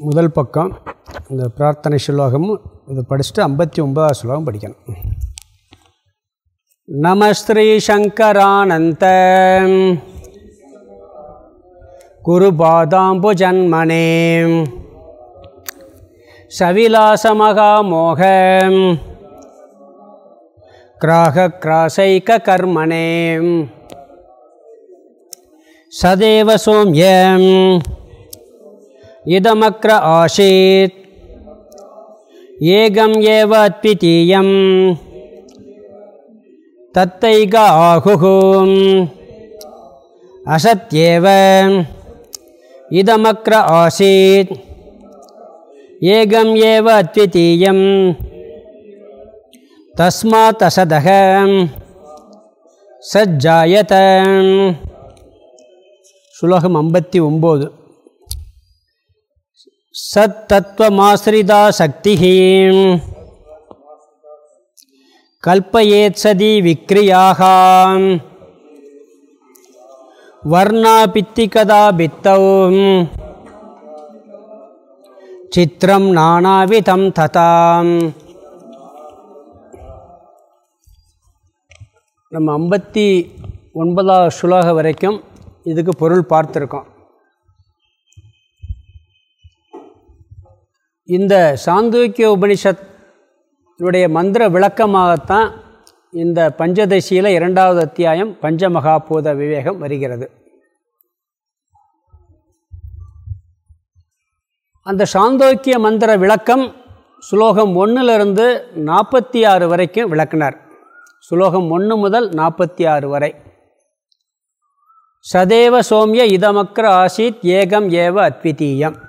முதல் பக்கம் இந்த பிரார்த்தனை ஸ்லோகமும் இதை படிச்சுட்டு ஐம்பத்தி ஒன்பதாவது ஸ்லோகம் படிக்கணும். நம ஸ்ரீ சங்கரானந்த. குருபாதாம்புஜன்மனே கிராசைக கிராகக்ராசைக்கர்மணே சதேவ சோம்யம். இதமக்ர ஆசீத் ஏகம் ஏவ அத்விதீயம் தத்தைக ஆகுகும் அசத்யேவ இதமக்ர ஆசீத் ஏகம் ஏவ அத்விதீயம் தஸ்மாத் அசதக சஜ்ஜாயத சுலோகம் ஐம்பத்தி ஒம்பது சத்தத்வமாசிரிதா சக்தி கல்பயேத் விக்ரியாக வர்ணா பித்திகதா பித்தௌ சித்திரம் நானாவிதம் ததாம் நம்ம ஐம்பத்தி ஒன்பதாவது சுலோக வரைக்கும் இதுக்கு பொருள் பார்த்துருக்கோம். இந்த சாந்தோக்கிய உபனிஷத்துடைய மந்திர விளக்கமாகத்தான் இந்த பஞ்சதசியில் இரண்டாவது அத்தியாயம் பஞ்சமகாபூத விவேகம் வருகிறது. அந்த சாந்தோக்கிய மந்திர விளக்கம் சுலோகம் ஒன்றிலிருந்து நாற்பத்தி ஆறு வரைக்கும் விளக்கினார். சுலோகம் ஒன்று முதல் நாற்பத்தி ஆறு வரை. சதேவ சோமிய இதமக்ர ஆசீத் ஏகம் ஏவ அத்விதீயம்.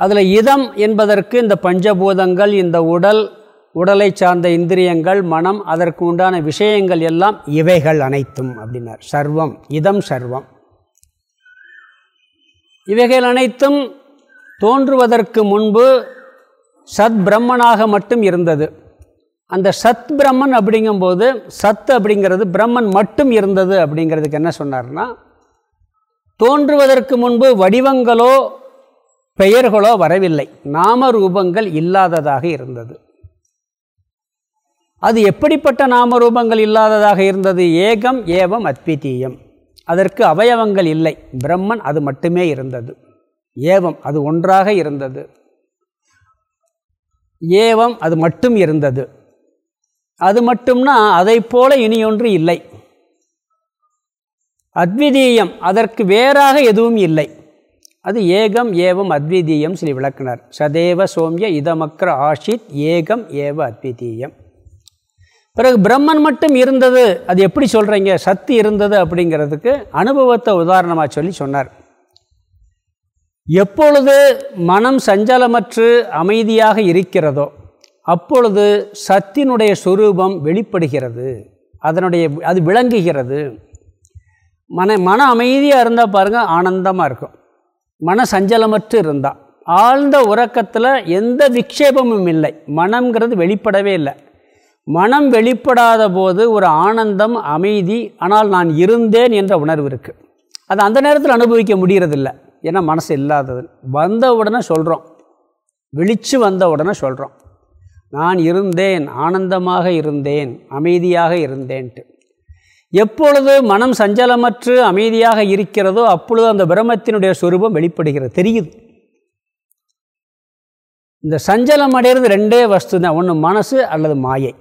அதில் இதம் என்பதற்கு இந்த பஞ்சபூதங்கள் இந்த உடல் உடலை சார்ந்த இந்திரியங்கள் மனம் அதற்கு உண்டான விஷயங்கள் எல்லாம் இவைகள் அனைத்தும் அப்படின்னார். சர்வம் இதம் சர்வம். இவைகள் அனைத்தும் தோன்றுவதற்கு முன்பு சத் பிரம்மனாக மட்டும் இருந்தது. அந்த சத் பிரம்மன் அப்படிங்கும்போது சத் அப்படிங்கிறது பிரம்மன் மட்டும் இருந்தது அப்படிங்கிறதுக்கு என்ன சொன்னார்னா தோன்றுவதற்கு முன்பு வடிவங்களோ பெயர்களோ வரவில்லை. நாம ரூபங்கள் இல்லாததாக இருந்தது. அது எப்படிப்பட்ட நாமரூபங்கள் இல்லாததாக இருந்தது? ஏகம் ஏவம் அத்விதீயம். அதற்கு அவயவங்கள் இல்லை. பிரம்மன் அது மட்டுமே இருந்தது. ஏவம் அது ஒன்றாக இருந்தது. ஏவம் அது மட்டும் இருந்தது. அது மட்டும்னா அதை போல இனியொன்று இல்லை. அத்விதீயம் அதற்கு வேறாக எதுவும் இல்லை. அது ஏகம் ஏவம் அத்விதீயம் சொல்லி விளக்கினார். சதேவ சோமிய இதமக்ர ஆஷித் ஏகம் ஏவ அத்விதீயம். பிறகு பிரம்மன் மட்டும் இருந்தது அது எப்படி சொல்கிறீங்க சக்தி இருந்தது அப்படிங்கிறதுக்கு அனுபவத்தை உதாரணமாக சொல்லி சொன்னார். எப்பொழுது மனம் சஞ்சலமற்று அமைதியாக இருக்கிறதோ அப்பொழுது சத்தினுடைய சுரூபம் வெளிப்படுகிறது அதனுடைய அது விளங்குகிறது. மன மன அமைதியாக இருந்தால் பாருங்கள் ஆனந்தமாக இருக்கும். மன சஞ்சலமற்று இருந்தான் ஆழ்ந்த உறக்கத்தில் எந்த விக்ஷேபமும் இல்லை. மனம்ங்கிறது வெளிப்படவே இல்லை. மனம் வெளிப்படாத போது ஒரு ஆனந்தம் அமைதி ஆனால் நான் இருந்தேன் என்ற உணர்வு இருக்குது அது அந்த நேரத்தில் அனுபவிக்க முடிகிறதில்ல ஏன்னா மனசு இல்லாதது. வந்த உடனே சொல்கிறோம் விழிச்சு வந்த உடனே சொல்கிறோம் நான் இருந்தேன் ஆனந்தமாக இருந்தேன் அமைதியாக இருந்தேன்ட்டு. எப்பொழுது மனம் சஞ்சலமற்று அமைதியாக இருக்கிறதோ அப்பொழுது அந்த பிரம்மத்தினுடைய சொரூபம் வெளிப்படுகிறது. தெரியுது. இந்த சஞ்சலம் அடைகிறது ரெண்டே வஸ்து தான் ஒன்று மனசு அல்லது மாயை.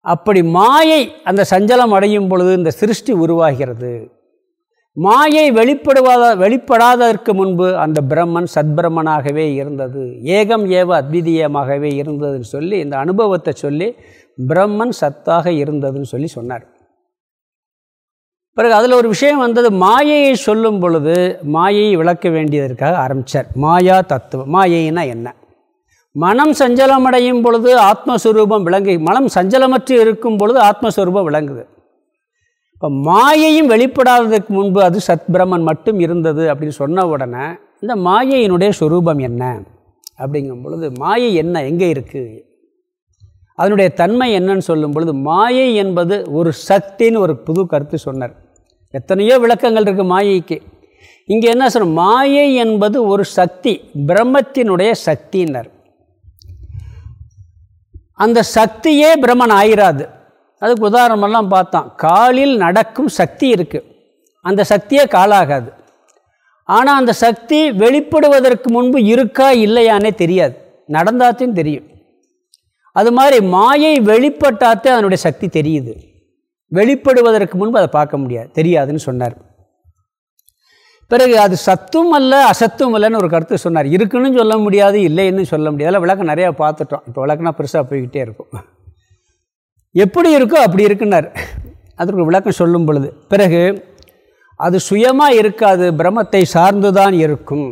அப்படி மாயை அந்த சஞ்சலம் அடையும் பொழுது இந்த சிருஷ்டி உருவாகிறது. மாயை வெளிப்படுவாத வெளிப்படாததற்கு முன்பு அந்த பிரம்மன் சத்பிரமனாகவே இருந்தது. ஏகம் ஏவ அத்விதீயமாகவே இருந்ததுன்னு சொல்லி இந்த அனுபவத்தை சொல்லி பிரம்மன் சத்தாக இருந்ததுன்னு சொல்லி சொன்னார். பிறகு அதில் ஒரு விஷயம் வந்தது மாயையை சொல்லும் பொழுது மாயையை விளக்க வேண்டியதற்காக ஆரம்பித்தார் மாயா தத்துவம். மாயைன்னா என்ன? மனம் சஞ்சலமடையும் பொழுது ஆத்மஸ்வரூபம் விளங்கு மனம் சஞ்சலமற்று இருக்கும் பொழுது ஆத்மஸ்வரூபம் விளங்குது. இப்போ மாயையும் வெளிப்படாததுக்கு முன்பு அது சத்பிரமன் மட்டும் இருந்தது அப்படின்னு சொன்ன உடனே இந்த மாயையினுடைய சுரூபம் என்ன? அப்படிங்கும் பொழுது மாயை என்ன? எங்கே இருக்குது அதனுடைய தன்மை என்னன்னு சொல்லும் பொழுது மாயை என்பது ஒரு சக்தின்னு ஒரு புது கருத்து சொன்னார். எத்தனையோ விளக்கங்கள் இருக்குது மாயைக்கு. இங்கே என்ன சொல்ற மாயை என்பது ஒரு சக்தி பிரம்மத்தினுடைய சக்தியினர். அந்த சக்தியே பிரம்மன் ஆயிராது. அதுக்கு உதாரணமெல்லாம் பார்த்தோம் காலில் நடக்கும் சக்தி இருக்குது அந்த சக்தியே காலாகாது. ஆனால் அந்த சக்தி வெளிப்படுவதற்கு முன்பு இருக்கா இல்லையானே தெரியாது. நடந்தாத்தையும் தெரியும். அது மாதிரி மாயை வெளிப்பட்டாத்தே அதனுடைய சக்தி தெரியுது. வெளிப்படுவதற்கு முன்பு அதை பார்க்க முடியாது தெரியாதுன்னு சொன்னார். பிறகு அது சத்தும் அல்ல அசத்தும் அல்லன்னு ஒரு கருத்து சொன்னார். இருக்குன்னு சொல்ல முடியாது இல்லைன்னு சொல்ல முடியாது. அதெல்லாம் விளக்கம் நிறையா பார்த்துட்டோம். இப்போ விளக்கம்னா பெருசாக போய்கிட்டே இருக்கும். எப்படி இருக்கோ அப்படி இருக்குன்னார். அதற்கு விளக்கம் சொல்லும் பொழுது பிறகு அது சுயமாக இருக்காது பிரம்மத்தை சார்ந்துதான் இருக்கும்.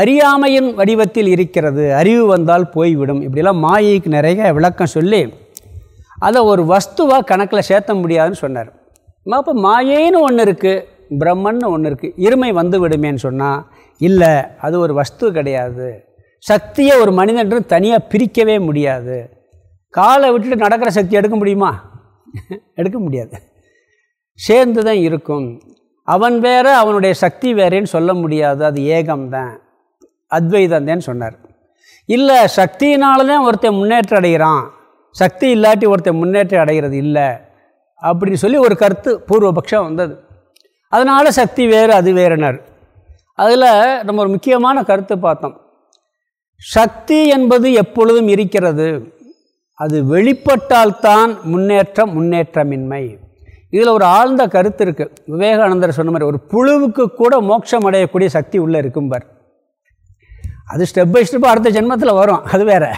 அறியாமையின் வடிவத்தில் இருக்கிறது அறிவு வந்தால் போய்விடும். இப்படிலாம் மாயைக்கு நிறைய விளக்கம் சொல்லி அதை ஒரு வஸ்துவாக கணக்கில் சேர்த்த முடியாதுன்னு சொன்னார். அப்போ மாயேன்னு ஒன்று இருக்குது பிரம்மன்னு ஒன்று இருக்குது இருமை வந்து விடுமேன்னு சொன்னால் இல்லை அது ஒரு வஸ்து கிடையாது. சக்தியை ஒரு மனிதன் தனியாக பிரிக்கவே முடியாது. காலை விட்டுட்டு நடக்கிற சக்தி எடுக்க முடியுமா? எடுக்க முடியாது. சேர்ந்து தான் இருக்கும். அவன் வேற அவனுடைய சக்தி வேறேன்னு சொல்ல முடியாது. அது ஏகம்தான். அத்வைதந்தேன்னு சொன்னார். இல்லை சக்தியினால தான் ஒருத்தன் முன்னேற்றம் அடைகிறான். சக்தி இல்லாட்டி ஒருத்தர் முன்னேற்றம் அடைகிறது இல்லை அப்படின்னு சொல்லி ஒரு கருத்து பூர்வபக்ஷம் வந்தது. அதனால் சக்தி வேறு அது வேறுனர். அதில் நம்ம ஒரு முக்கியமான கருத்து பார்த்தோம். சக்தி என்பது எப்பொழுதும் இருக்கிறது. அது வெளிப்பட்டால்தான் முன்னேற்றம் முன்னேற்றமின்மை. இதில் ஒரு ஆழ்ந்த கருத்து இருக்குது விவேகானந்தர் சொன்ன மாதிரி ஒரு புழுவுக்கு கூட மோட்சம் அடையக்கூடிய சக்தி உள்ளே இருக்கும்பார். அது ஸ்டெப் பை ஸ்டெப்பாக அடுத்த ஜென்மத்தில் வரும். அது வேறு.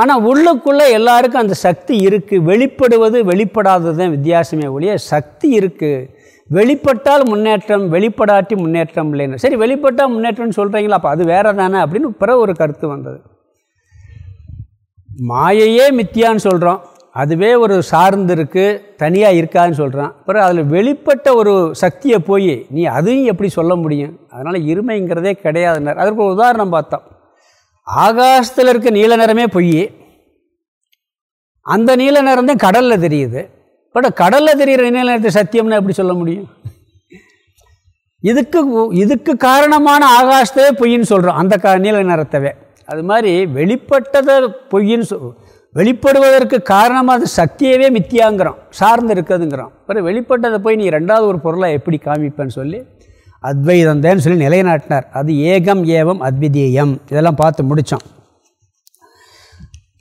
ஆனால் உள்ளுக்குள்ளே எல்லாருக்கும் அந்த சக்தி இருக்குது வெளிப்படுவது வெளிப்படாதது தான் வித்தியாசமே ஒழிய சக்தி இருக்குது வெளிப்பட்டால் முன்னேற்றம் வெளிப்படாட்டி முன்னேற்றம் இல்லைன்னு. சரி வெளிப்பட்டால் முன்னேற்றம்னு சொல்கிறீங்களா அப்போ அது வேறு தானே அப்படின்னு பிற ஒரு கருத்து வந்தது. மாயையே மித்தியான்னு சொல்கிறோம் அதுவே ஒரு சார்ந்து இருக்குது தனியாக இருக்காதுன்னு சொல்கிறான் பிறகு அதில் வெளிப்பட்ட ஒரு சக்தியை போய் நீ அதையும் எப்படி சொல்ல முடியும்? அதனால் இருமைங்கிறதே கிடையாதுன்னார். அதற்கு ஒரு உதாரணம் பார்த்தோம். ஆகாசத்தில் இருக்க நீல நிறமே பொய். அந்த நீல நிறம் தான் கடலில் தெரியுது. பட் கடலில் தெரிகிற நீல நிறத்தை சத்தியம்னு எப்படி சொல்ல முடியும்? இதுக்கு இதுக்கு காரணமான ஆகாசத்தவே பொய்ன்னு சொல்கிறோம் அந்த கா நீல நிறத்தவே. அது மாதிரி வெளிப்பட்டதை பொய்ன்னு சொல் வெளிப்படுவதற்கு காரணமாக அது சக்தியவே மித்தியாங்கிறோம். சார்ந்து இருக்குதுங்கிறோம். அப்புறம் வெளிப்பட்டதை போய் நீ ரெண்டாவது ஒரு பொருளை எப்படி காமிப்பேன்னு சொல்லி அத்வைதந்தேன்னு சொல்லி நிலைநாட்டினார். அது ஏகம் ஏவம் அத்விதீயம். இதெல்லாம் பார்த்து முடித்தோம்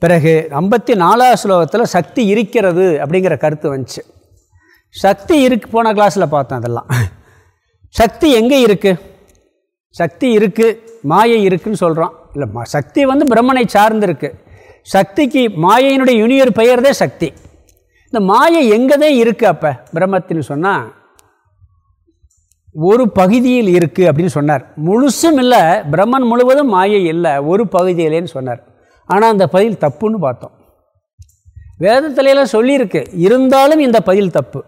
பிறகு ஐம்பத்தி நாலாவது ஸ்லோகத்தில் சக்தி இருக்கிறது அப்படிங்கிற கருத்து வந்துச்சு. சக்தி இருக்கு போன கிளாஸில் பார்த்தோம் அதெல்லாம். சக்தி எங்கே இருக்குது சக்தி இருக்குது மாயை இருக்குதுன்னு சொல்கிறோம் இல்லை சக்தி வந்து பிரம்மனை சார்ந்திருக்கு. சக்திக்கு மாயையினுடைய யூனியர் பெயர்தே சக்தி. இந்த மாயை எங்கேதே இருக்குது அப்போ பிரம்மத்தின்னு சொன்னால் ஒரு பகுதியில் இருக்குது அப்படின்னு சொன்னார். முழுசும் இல்லை பிரம்மன் முழுவதும் மாயை இல்லை ஒரு பகுதியிலேன்னு சொன்னார். ஆனால் அந்த பதில் தப்புன்னு பார்த்தோம். வேதத்திலையெல்லாம் சொல்லியிருக்கு இருந்தாலும் இந்த பதில் தப்பு.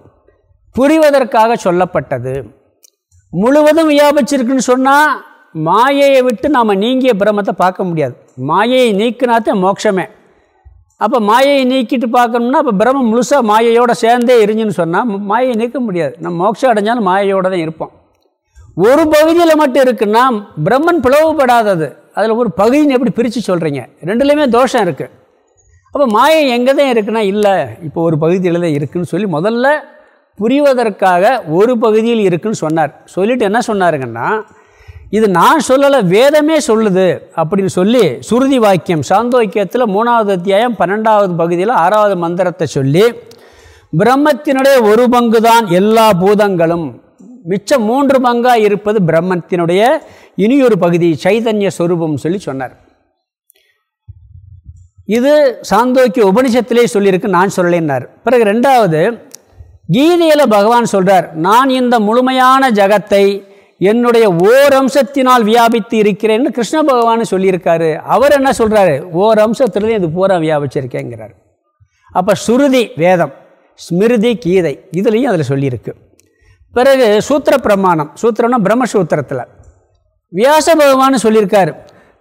புரிவதற்காக சொல்லப்பட்டது. முழுவதும் வியாபிச்சிருக்குன்னு சொன்னால் மாயையை விட்டு நாம் நீங்கிய பிரம்மத்தை பார்க்க முடியாது. மாயையை நீக்கினாத்தான் மோட்சமே. அப்போ மாயையை நீக்கிட்டு பார்க்கணும்னா அப்போ பிரம்மம் முழுசாக மாயையோடு சேர்ந்தே இருந்துன்னு சொன்னால் மாயையை நீக்க முடியாது. நம்ம மோட்சம் அடைஞ்சாலும் மாயையோடு தான் இருப்போம். ஒரு பகுதியில் மட்டும் இருக்குன்னா பிரம்மன் பிளவுபடாதது. அதில் ஒரு பகுதின்னு எப்படி பிரித்து சொல்கிறீங்க ரெண்டுலேயுமே தோஷம் இருக்குது அப்போ மாயை எங்கே தான் இருக்குன்னா இல்லை இப்போ ஒரு பகுதியில் தான் இருக்குதுன்னு சொல்லி முதல்ல புரிவதற்காக ஒரு பகுதியில் இருக்குதுன்னு சொன்னார். சொல்லிவிட்டு என்ன சொன்னாருங்கன்னா இது நான் சொல்லலை வேதமே சொல்லுது அப்படின்னு சொல்லி சுருதி வாக்கியம் சாந்தோக்கியத்தில் மூணாவது அத்தியாயம் பன்னெண்டாவது பகுதியில் ஆறாவது மந்திரத்தை சொல்லி பிரம்மத்தினுடைய ஒரு பங்கு தான் எல்லா பூதங்களும். மிச்சம் மூன்று பங்காக இருப்பது பிரம்மத்தினுடைய இனியொரு பகுதி சைதன்ய சொரூபம் சொல்லி சொன்னார். இது சாந்தோக்கிய உபனிஷத்திலே சொல்லியிருக்கு நான் சொல்லலைன்னார். பிறகு ரெண்டாவது கீதையில் பகவான் சொல்கிறார் நான் இந்த முழுமையான ஜகத்தை என்னுடைய ஓர் அம்சத்தினால் வியாபித்து இருக்கிறேன்னு கிருஷ்ண பகவான் சொல்லியிருக்காரு. அவர் என்ன சொல்கிறாரு ஓர் அம்சத்துலேயும் இது பூரா வியாபிச்சிருக்கேங்கிறார். அப்போ சுருதி வேதம் ஸ்மிருதி கீதை இதுலேயும் அதில் சொல்லியிருக்கு. பிறகு சூத்திர பிரமாணம் சூத்திரம்னா பிரம்மசூத்திரத்தில். வியாச பகவான் சொல்லியிருக்கார்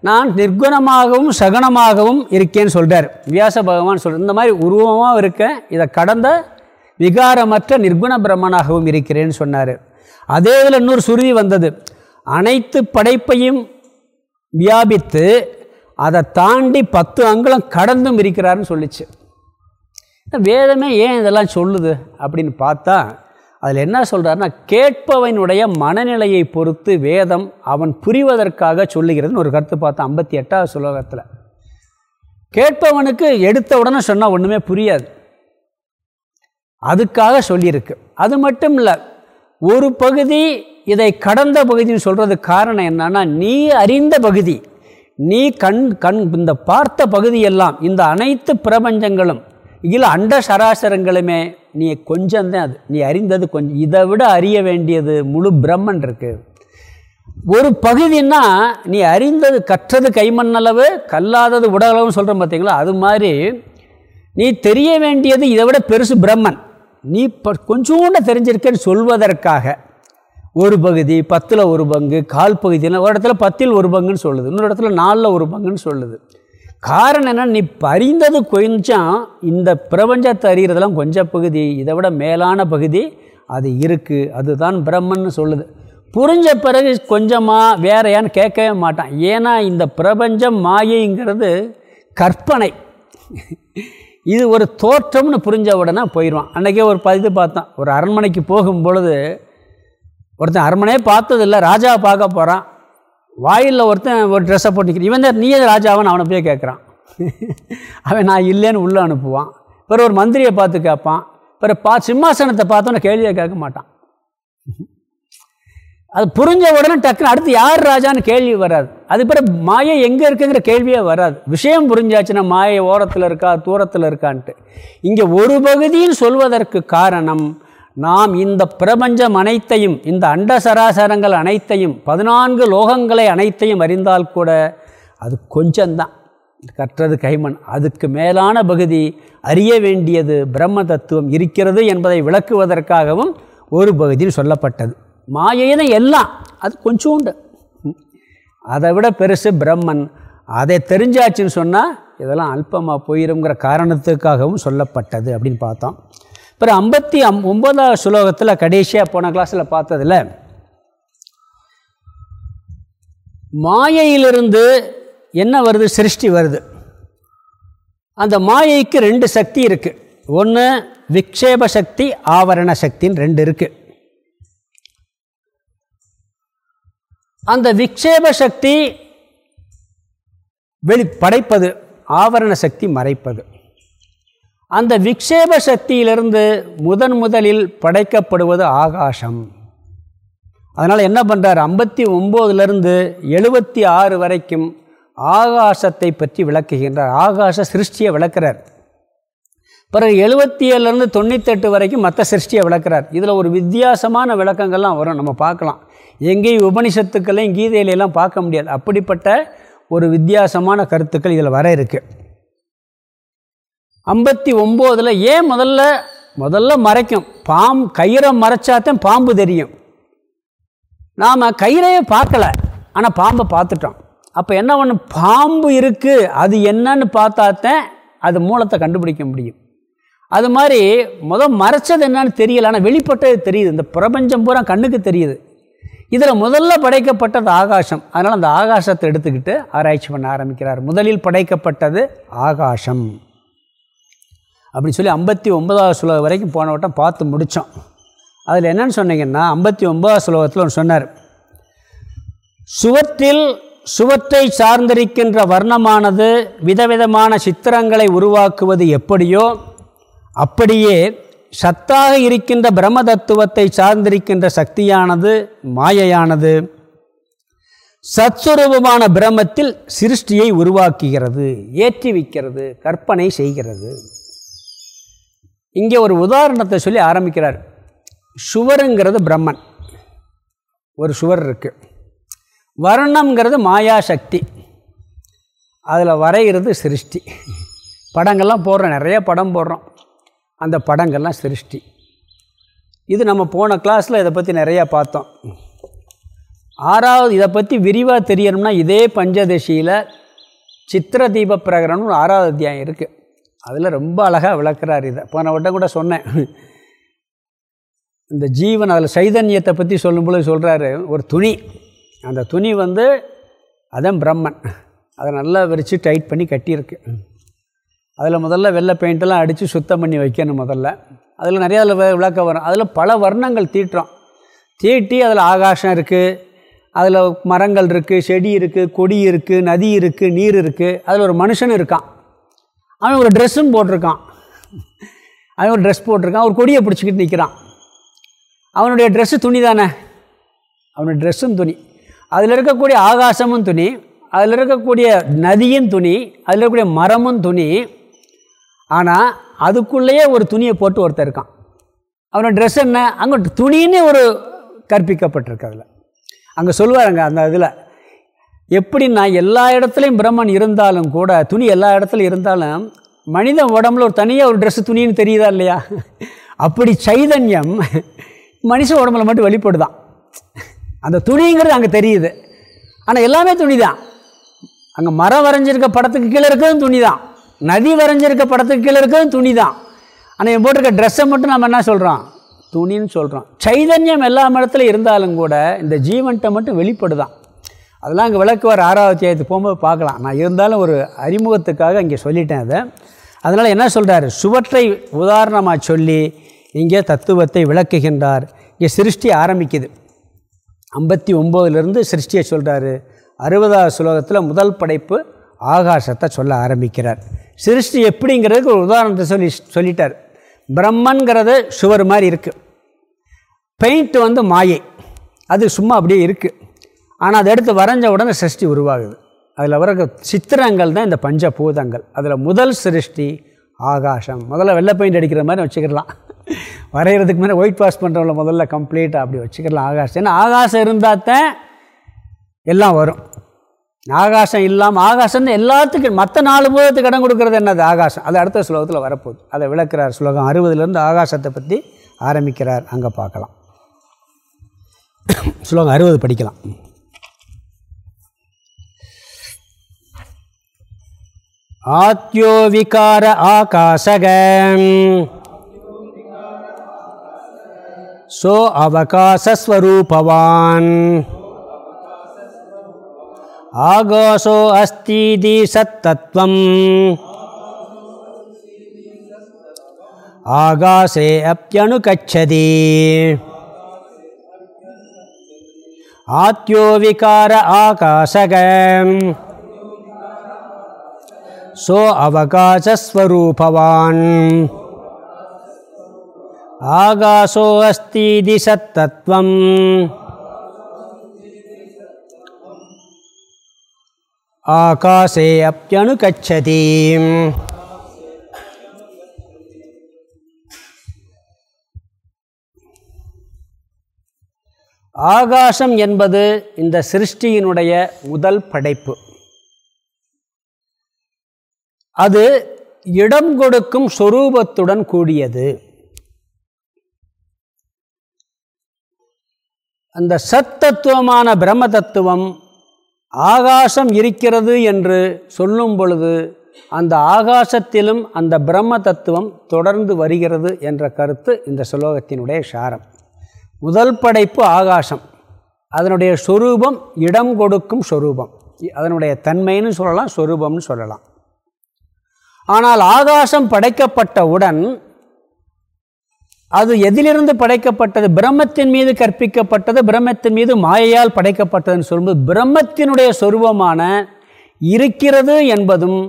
நான் நிர்குணமாகவும் சகனமாகவும் இருக்கேன்னு சொல்கிறார் வியாச பகவான் சொல் இந்த மாதிரி உருவமாக இருக்கேன் இதை கடந்த விகாரமற்ற நிர்குண பிரம்மனாகவும் இருக்கிறேன்னு சொன்னார். அதே இதில் இன்னொரு சுருதி வந்தது. அனைத்து படைப்பையும் வியாபித்து அதை தாண்டி பத்து அங்குலம் கடந்தும் இருக்கிறாருன்னு சொல்லிச்சு. வேதமே ஏன் இதெல்லாம் சொல்லுது அப்படின்னு பார்த்தா அதில் என்ன சொல்கிறாருன்னா கேட்பவனுடைய மனநிலையை பொறுத்து வேதம் அவன் புரிவதற்காக சொல்லுகிறதுன்னு ஒரு கருத்து பார்த்தா ஐம்பத்தி எட்டாவது சுலோகத்தில் கேட்பவனுக்கு எடுத்த உடனே சொன்னால் ஒன்றுமே புரியாது. அதுக்காக சொல்லியிருக்கு. அது மட்டும் இல்லை ஒரு பகுதி இதை கடந்த பகுதின்னு சொல்கிறதுக்கு காரணம் என்னன்னா நீ அறிந்த பகுதி நீ கண் கண் இந்த பார்த்த பகுதியெல்லாம் இந்த அனைத்து பிரபஞ்சங்களும் இதில் அண்ட சராசரங்களுமே நீ கொஞ்சம்தான் அது. நீ அறிந்தது கொஞ்சம் இதை விட அறிய வேண்டியது முழு பிரம்மன் இருக்குது ஒரு பகுதின்னா நீ அறிந்தது கற்றது கைமண்ணளவு கல்லாதது உடலவுன்னு சொல்கிறோம் பார்த்தீங்களா? அது மாதிரி நீ தெரிய வேண்டியது இதை விட பெருசு பிரம்மன். நீ இப்போ கொஞ்சோண்டு தெரிஞ்சிருக்கேன்னு சொல்வதற்காக. ஒரு பகுதி பத்தில் ஒரு பங்கு கால் பகுதியில் ஒரு இடத்துல பத்தில் ஒரு பங்குன்னு சொல்லுது. இன்னொரு இடத்துல நாலில் ஒரு பங்குன்னு சொல்லுது. காரணம் என்ன நீ பறிந்தது கொஞ்சம் இந்த பிரபஞ்சத்தை அறிகிறதெல்லாம் கொஞ்சம் பகுதி இதை விட மேலான பகுதி அது இருக்குது அதுதான் பிரம்மன்னு சொல்லுது. புரிஞ்ச பிறகு கொஞ்சமாக வேறையான்னு கேட்கவே மாட்டான். ஏன்னா இந்த பிரபஞ்சம் மாயைங்கிறது கற்பனை. இது ஒரு தோற்றம்னு புரிஞ்ச உடனே போயிடுவான். அன்றைக்கே ஒரு பதிவு பார்த்தான். ஒரு அரண்மனைக்கு போகும் பொழுது ஒருத்தன் அரண்மனையே பார்த்ததில்லை ராஜாவை பார்க்க போகிறான் வாயிலில் ஒருத்தன் ஒரு ட்ரெஸ்ஸை போட்டுக்கிறேன் இவன் தான் நீயே ராஜாவன் அவனை போய் கேட்குறான். அவன் நான் இல்லைன்னு உள்ளே அனுப்புவான். பிறகு ஒரு மந்திரியை பார்த்து கேட்பான். பிறகு பா சிம்மாசனத்தை பார்த்தோன்னே கேள்வியை கேட்க மாட்டான். அது புரிஞ்ச உடனே டக்குன்னு அடுத்து யார் ராஜான்னு கேள்வி வராது. அது பிறகு மாயை எங்கே இருக்குங்கிற கேள்வியே வராது. விஷயம் புரிஞ்சாச்சுன்னா மாயை ஓரத்தில் இருக்கா தூரத்தில் இருக்கான்ட்டு. இங்கே ஒரு பகுதியும் சொல்வதற்கு காரணம் நாம் இந்த பிரபஞ்சம் அனைத்தையும் இந்த அண்ட சராசரங்கள் அனைத்தையும் பதினான்கு லோகங்களை அனைத்தையும் அறிந்தால் கூட அது கொஞ்சம்தான். கற்றது கைமண் அதுக்கு மேலான பகுதி அறிய வேண்டியது பிரம்ம தத்துவம் இருக்கிறது என்பதை விளக்குவதற்காகவும் ஒரு பகுதியில் சொல்லப்பட்டது. மாயை எல்லாம் அது கொஞ்சோண்டு. அதை விட பெருசு பிரம்மன். அதை தெரிஞ்சாச்சுன்னு சொன்னால் இதெல்லாம் அல்பமாக போயிருங்கிற காரணத்துக்காகவும் சொல்லப்பட்டது அப்படின்னு பார்த்தோம். அப்புறம் ஐம்பத்தி அம் ஒன்பதாவது சுலோகத்தில் கடைசியாக போன கிளாஸில் பார்த்ததில் மாயையிலிருந்து என்ன வருது? சிருஷ்டி வருது. அந்த மாயைக்கு ரெண்டு சக்தி இருக்குது ஒன்று விக்ஷேப சக்தி ஆவரண சக்தின்னு ரெண்டு இருக்குது அந்த விக்ஷேப சக்தி வெளி படைப்பது ஆவரண சக்தி மறைப்பது. அந்த விக்ஷேப சக்தியிலிருந்து முதன் முதலில் படைக்கப்படுவது ஆகாசம். அதனால் என்ன பண்ணுறார் ஐம்பத்தி ஒம்போதுலேருந்து எழுபத்தி ஆறு வரைக்கும் ஆகாசத்தை பற்றி விளக்குகின்றார். ஆகாச சிருஷ்டியை விளக்குறார். பிறகு எழுபத்தி ஏழுலேருந்து தொண்ணூத்தெட்டு வரைக்கும் மற்ற சிருஷ்டியை விளக்குறார். இதில் ஒரு வித்தியாசமான விளக்கங்கள்லாம் வரும். நம்ம பார்க்கலாம். எங்கேயும் உபனிஷத்துக்களையும் கீதையிலெல்லாம் பார்க்க முடியாது. அப்படிப்பட்ட ஒரு வித்தியாசமான கருத்துக்கள் இதில் வர இருக்குது ஐம்பத்தி ஒம்போதில் ஏன் முதல்ல முதல்ல மறைக்கும்? பாம் கயிறை மறைச்சாத்தான் பாம்பு தெரியும். நாம் கயிறையே பார்க்கல. ஆனால் பாம்பை பார்த்துட்டோம். அப்போ என்ன ஒன்று பாம்பு இருக்குது அது என்னன்னு பார்த்தாத்தான் அது மூலத்தை கண்டுபிடிக்க முடியும். அது மாதிரி முதல் மறைச்சது என்னன்னு தெரியல. ஆனால் வெளிப்பட்டது தெரியுது. இந்த பிரபஞ்சம் பூரா கண்ணுக்கு தெரியுது. இதில் முதல்ல படைக்கப்பட்டது ஆகாசம். அதனால் அந்த ஆகாசத்தை எடுத்துக்கிட்டு ஆராய்ச்சி பண்ண ஆரம்பிக்கிறார். முதலில் படைக்கப்பட்டது ஆகாசம். அப்படின்னு சொல்லி ஐம்பத்தி ஒன்பதாவது ஸ்லோகம் வரைக்கும் போன வட்டம் பார்த்து முடித்தோம். அதில் என்னென்னு சொன்னீங்கன்னா ஐம்பத்தி ஒன்பதாவது ஸ்லோகத்தில் ஒன்று சொன்னார். சுவற்றில் சுவற்றை சார்ந்திருக்கின்ற வர்ணமானது விதவிதமான சித்திரங்களை உருவாக்குவது எப்படியோ அப்படியே சத்தாக இருக்கின்ற பிரம்ம தத்துவத்தை சார்ந்திருக்கின்ற சக்தியானது மாயையானது. சத்ஸ்வரூபமான பிரம்மத்தில் சிருஷ்டியை உருவாக்குகிறது ஏற்றி வைக்கிறது கற்பனை செய்கிறது. இங்கே ஒரு உதாரணத்தை சொல்லி ஆரம்பிக்கிறார். சுவருங்கிறது பிரம்மன். ஒரு சுவர் இருக்குது வர்ணம்ங்கிறது மாயாசக்தி. அதில் வரைகிறது சிருஷ்டி. படங்கள்லாம் போடுறோம் நிறைய படம் போடுறோம். அந்த படங்கள்லாம் சிருஷ்டி. இது நம்ம போன கிளாஸில் இதை பற்றி நிறையா பார்த்தோம். ஆறாவது இதை பற்றி விரிவாக தெரியணும்னா இதே பஞ்சதசியில் சித்திர தீப பிரகரணம்னு ஆறாவது அத்தியாயம் இருக்குது அதில் ரொம்ப அழகாக விளக்குறார் இதை. போன வட்டம் கூட சொன்னேன். இந்த ஜீவன் அதில் சைதன்யத்தை பற்றி சொல்லும்பொழுது சொல்கிறாரு ஒரு துணி. அந்த துணி வந்து அதான் பிரம்மன். அதை நல்லா விரித்து டைட் பண்ணி கட்டியிருக்கு. அதில் முதல்ல வெள்ளை பெயிண்டெல்லாம் அடித்து சுத்தம் பண்ணி வைக்கணும் முதல்ல. அதில் நிறையா அதில் விளக்க வரும். அதில் பல வர்ணங்கள் தீட்டுறோம். தீட்டி அதில் ஆகாசம் இருக்குது அதில் மரங்கள் இருக்குது செடி இருக்குது கொடி இருக்குது நதி இருக்குது நீர் இருக்குது அதில் ஒரு மனுஷன் இருக்கான். அவன் ஒரு ட்ரெஸ்ஸும் போட்டிருக்கான். அவன் ஒரு ட்ரெஸ் போட்டிருக்கான். ஒரு கொடியை பிடிச்சிக்கிட்டு நிற்கிறான் அவனுடைய ட்ரெஸ்ஸு துணி தானே? அவனுடைய ட்ரெஸ்ஸும் துணி. அதில் இருக்கக்கூடிய ஆகாசமும் துணி அதில் இருக்கக்கூடிய நதியும் துணி அதில் இருக்கக்கூடிய மரமும் துணி. ஆனால் அதுக்குள்ளேயே ஒரு துணியை போட்டு ஒருத்தர் இருக்கான். அவனோட ட்ரெஸ் என்ன? அங்கே துணின்னு ஒரு கற்பிக்கப்பட்டிருக்கு அதில். அங்கே சொல்லுவாருங்க அந்த இதில் எப்படின்னா எல்லா இடத்துலையும் பிரம்மன் இருந்தாலும் கூட துணி எல்லா இடத்துலையும் இருந்தாலும் மனித உடம்புல ஒரு தனியாக ஒரு ட்ரெஸ்ஸு துணின்னு தெரியுதா இல்லையா? அப்படி சைதன்யம் மனுஷ உடம்புல மட்டும் வெளிப்படுதான். அந்த துணிங்கிறது அங்கே தெரியுது. ஆனால் எல்லாமே துணி தான் அங்கே மரம் வரைஞ்சிருக்க படத்துக்கு கீழே இருக்கிறதும் துணி தான் நதி வரைஞ்சிருக்க படத்துக்கு கீழே இருக்கிறதும் துணி தான் ஆனால் என் போட்டிருக்க ட்ரெஸ்ஸை மட்டும் நம்ம என்ன சொல்கிறோம் துணின்னு சொல்கிறோம் சைதன்யம் எல்லா இடத்துல இருந்தாலும் கூட இந்த ஜீவன்கிட்ட மட்டும் வெளிப்படுதான். அதெல்லாம் அங்கே விளக்குவார் ஆறாவது அத்தியாயத்துக்கு போகும்போது பார்க்கலாம். நான் இருந்தாலும் ஒரு அறிமுகத்துக்காக இங்கே சொல்லிட்டேன் அதை. அதனால் என்ன சொல்கிறார் சுவற்றை உதாரணமாக சொல்லி இங்கே தத்துவத்தை விளக்குகின்றார். இங்கே சிருஷ்டி ஆரம்பிக்குது. ஐம்பத்தி ஒம்போதுலேருந்து சிருஷ்டியை சொல்கிறாரு அறுபதாவது ஸ்லோகத்தில் முதல் படைப்பு ஆகாசத்தை சொல்ல ஆரம்பிக்கிறார். சிருஷ்டி எப்படிங்கிறதுக்கு ஒரு உதாரணத்தை சொல்லி சொல்லிட்டார். பிரம்மன்கிறது சுவர் மாதிரி இருக்குது பெயிண்ட் வந்து மாயை. அது சும்மா அப்படியே இருக்குது ஆனால் அதை எடுத்து வரைஞ்ச உடனே சிருஷ்டி உருவாகுது. அதில் வர சித்திரங்கள் தான் இந்த பஞ்சபூதங்கள். அதில் முதல் சிருஷ்டி ஆகாசம். முதல்ல வெள்ளை பெயிண்ட் அடிக்கிற மாதிரி வச்சுக்கிடலாம். வரைகிறதுக்கு மேலே ஒயிட் வாஷ் பண்ணுறவங்கள முதல்ல கம்ப்ளீட்டாக அப்படி வச்சுக்கலாம் ஆகாசம். ஏன்னா ஆகாசம் இருந்தால் தான் எல்லாம் வரும். ஆகாசம் இல்லாமல் ஆகாசம்னு எல்லாத்துக்கும் மற்ற நாலு பூதத்துக்கு இடம் கொடுக்கறது என்னது? ஆகாசம். அது அடுத்த ஸ்லோகத்தில் வரப்போகுது. அதை விளக்குறார். ஸ்லோகம் அறுபதுலேருந்து ஆகாசத்தை பற்றி ஆரம்பிக்கிறார். அங்கே பார்க்கலாம். ஸ்லோகம் அறுபது படிக்கலாம். ஆத்யோ விகார ஆகாசக. சோ அவகாசஸ்வரூபவான். ஆகாசோ அஸ்தீதி சத்தத்வம். ஆகாசே அப்பியனுகச்சதி ஆத்யோ விகார ஆகாசகம் சோ அவகாசஸ்வரூபவான். ஆகாசோ அஸ்தீதி சத்தத்வம் ஆகாசே அப்பியனு கச்சதி ஆகாசம் என்பது இந்த சிருஷ்டியினுடைய முதல் படைப்பு. அது இடம் கொடுக்கும் சொரூபத்துடன் கூடியது. அந்த சத்தத்துவமான பிரம்ம தத்துவம் ஆகாசம் இருக்கிறது என்று சொல்லும் பொழுது அந்த ஆகாசத்திலும் அந்த பிரம்ம தத்துவம் தொடர்ந்து வருகிறது என்ற கருத்து இந்த சுலோகத்தினுடைய சாரம். முதல் படைப்பு ஆகாசம். அதனுடைய சொரூபம் இடம் கொடுக்கும் சொரூபம். அதனுடைய தன்மைன்னு சொல்லலாம் சொரூபம்னு சொல்லலாம். ஆனால் ஆகாசம் படைக்கப்பட்டவுடன் அது எதிலிருந்து படைக்கப்பட்டது? பிரம்மத்தின் மீது கற்பிக்கப்பட்டது பிரம்மத்தின் மீது மாயையால் படைக்கப்பட்டதுன்னு சொல்லும்போது பிரம்மத்தினுடைய சொருபமான இருக்கிறது என்பதும்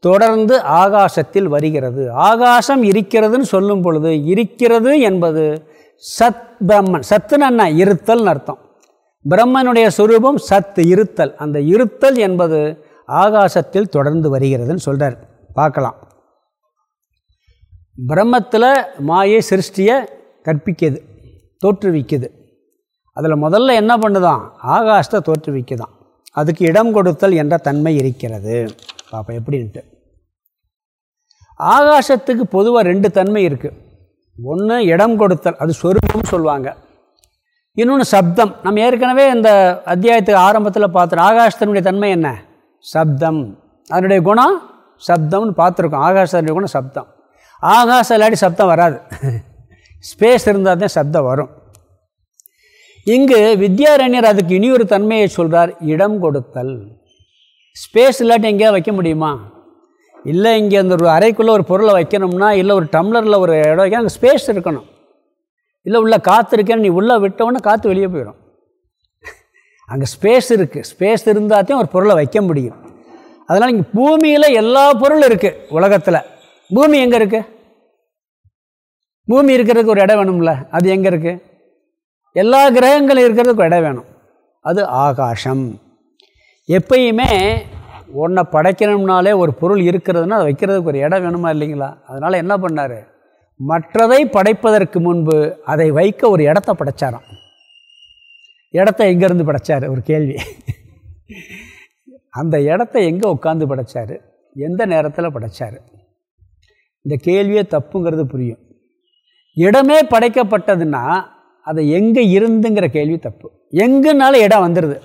தொடர்ந்து ஆகாசத்தில் வருகிறது. ஆகாசம் இருக்கிறதுன்னு சொல்லும் பொழுது இருக்கிறது என்பது சத் பிரம்மன். சத்துன்னு இருத்தல்னு அர்த்தம். பிரம்மனுடைய சொரூபம் சத்து இருத்தல். அந்த இருத்தல் என்பது ஆகாசத்தில் தொடர்ந்து வருகிறதுன்னு சொல்கிறார் பார்க்கலாம். பிரம்மத்தில் மாயை சிருஷ்டியை கற்பிக்குது தோற்றுவிக்குது. அதில் முதல்ல என்ன பண்ணுதான்? ஆகாசத்தை தோற்றுவிக்குதான். அதுக்கு இடம் கொடுத்தல் என்ற தன்மை இருக்கிறது. பார்ப்போம் எப்படின்ட்டு. ஆகாசத்துக்கு பொதுவாக ரெண்டு தன்மை இருக்குது ஒன்று இடம் கொடுத்தல் அது சொருபம் சொல்லுவாங்க. இன்னொன்று சப்தம். நம்ம ஏற்கனவே இந்த அத்தியாயத்துக்கு ஆரம்பத்தில் பார்த்தோம் ஆகாசத்தினுடைய தன்மை என்ன? சப்தம். அதனுடைய குணம்? சப்தம்னு பார்த்துருக்கோம். ஆகாசத்தினுடைய கூட சப்தம். ஆகாசம் இல்லாட்டி சப்தம் வராது. ஸ்பேஸ் இருந்தால் தான் சப்தம் வரும். இங்கு வித்யாரண்யர் அதுக்கு இனி ஒரு தன்மையை சொல்கிறார் இடம் கொடுத்தல். ஸ்பேஸ் இல்லாட்டி எங்கேயா வைக்க முடியுமா? இல்லை இங்கே அந்த ஒரு அறைக்குள்ளே ஒரு பொருளை வைக்கணும்னா இல்லை ஒரு டம்ளரில் ஒரு இடம் வைக்கணும் அங்கே ஸ்பேஸ் இருக்கணும். இல்லை உள்ளே காற்று இருக்கேன்னு நீ உள்ளே விட்டவுடனே காற்று வெளியே போயிடும். அங்கே ஸ்பேஸ் இருக்குது ஸ்பேஸ் இருந்தால் தான் ஒரு பொருளை வைக்க முடியும். அதனால் இங்கே பூமியில் எல்லா பொருளும் இருக்குது உலகத்தில். பூமி எங்கே இருக்குது பூமி இருக்கிறதுக்கு ஒரு இடம் வேணும்ல? அது எங்கே இருக்குது எல்லா கிரகங்களும் இருக்கிறதுக்கு ஒரு இடம் வேணும். அது ஆகாசம். எப்பயுமே ஒன்றை படைக்கணும்னாலே ஒரு பொருள் இருக்கிறதுனா அதை வைக்கிறதுக்கு ஒரு இடம் வேணுமா இல்லைங்களா? அதனால் என்ன பண்ணார்? மற்றதை படைப்பதற்கு முன்பு அதை வைக்க ஒரு இடத்த படைச்சாராம். இடத்த எங்கேருந்து படைச்சார்? ஒரு கேள்வி. அந்த இடத்த எங்கே உட்காந்து படைத்தார் எந்த நேரத்தில் படைச்சார்? இந்த கேள்வியே தப்புங்கிறது புரியும். இடமே படைக்கப்பட்டதுன்னா அதை எங்கே இருந்துங்கிற கேள்வி தப்பு. எங்குனாலும் இடம் வந்துடுது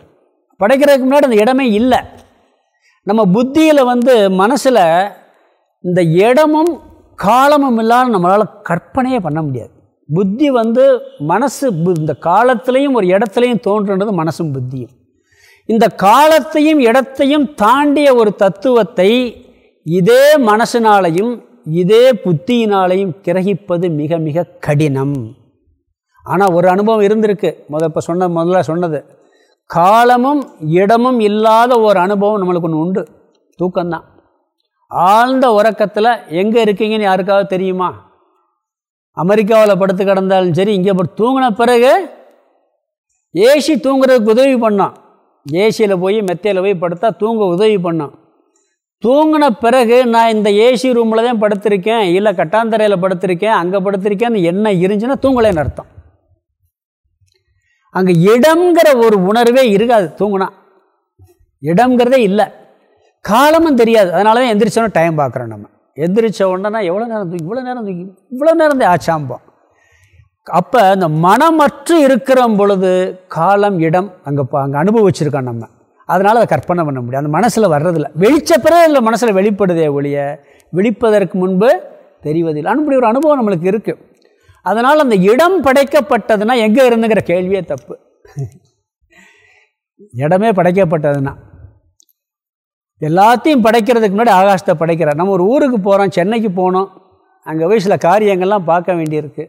படைக்கிறதுக்கு முன்னாடி அந்த இடமே இல்லை. நம்ம புத்தியில் வந்து மனசில் இந்த இடமும் காலமும் இல்லாமல் நம்மளால் கற்பனையே பண்ண முடியாது. புத்தி வந்து மனசு இந்த காலத்துலேயும் ஒரு இடத்துலையும் தோன்றுன்றது மனசும் புத்தியும். இந்த காலத்தையும் இடத்தையும் தாண்டிய ஒரு தத்துவத்தை இதே மனசினாலையும் இதே புத்தியினாலையும் கிரகிப்பது மிக மிக கடினம். ஆனால் ஒரு அனுபவம் இருந்திருக்கு. முத இப்போ சொன்ன முதல்ல சொன்னது. காலமும் இடமும் இல்லாத ஒரு அனுபவம் நம்மளுக்கு ஒன்று உண்டு. தூக்கம்தான். ஆழ்ந்த உறக்கத்தில் எங்கே இருக்கீங்கன்னு யாருக்காவது தெரியுமா? அமெரிக்காவில் படுத்து கிடந்தாலும் சரி இங்கே தூங்கின பிறகு ஏசி தூங்குறதுக்கு உதவி பண்ணோம் ஏசியில் போய் மெத்தையில் போய் படுத்தா தூங்க உதவி பண்ணான். தூங்கின பிறகு நான் இந்த ஏசி ரூமில் தான் படுத்திருக்கேன் இல்லை கட்டாந்தரையில் படுத்திருக்கேன் அங்கே படுத்திருக்கேன்னு என்ன இருந்துச்சுன்னா தூங்கலைன்னு அர்த்தம். அங்கே இடம்ங்கிற ஒரு உணர்வே இருக்காது தூங்குனா. இடம்ங்கிறதே இல்லை. காலமும் தெரியாது அதனால தான் எந்திரிச்சோன்னே டைம் பார்க்குறோம் நம்ம. எந்திரிச்ச உடனே எவ்வளோ நேரம் தூக்கி இவ்வளோ நேரம் தூக்கி இவ்வளோ நேரம் தான் ஆச்சாம்போம். அப்போ இந்த மனமற்று இருக்கிற பொழுது காலம் இடம் அங்கே அங்கே அனுபவிச்சிருக்கோம் நம்ம. அதனால் அதை கற்பனை பண்ண முடியும். அந்த மனசில் வர்றதில்ல. வெளிச்ச பிறகு இல்லை மனசில் வெளிப்படுதே ஒழிய விழிப்பதற்கு முன்பு தெரிவதில்லை. அனுப்படி ஒரு அனுபவம் நம்மளுக்கு இருக்குது அதனால் அந்த இடம் படைக்கப்பட்டதுன்னா எங்கே இருந்துங்கிற கேள்வியே தப்பு. இடமே படைக்கப்பட்டதுன்னா. எல்லாத்தையும் படைக்கிறதுக்கு முன்னாடி ஆகாசத்தை படைக்கிறார். நம்ம ஒரு ஊருக்கு போகிறோம் சென்னைக்கு போனோம். அங்கே போய் சில காரியங்கள்லாம் பார்க்க வேண்டியிருக்கு.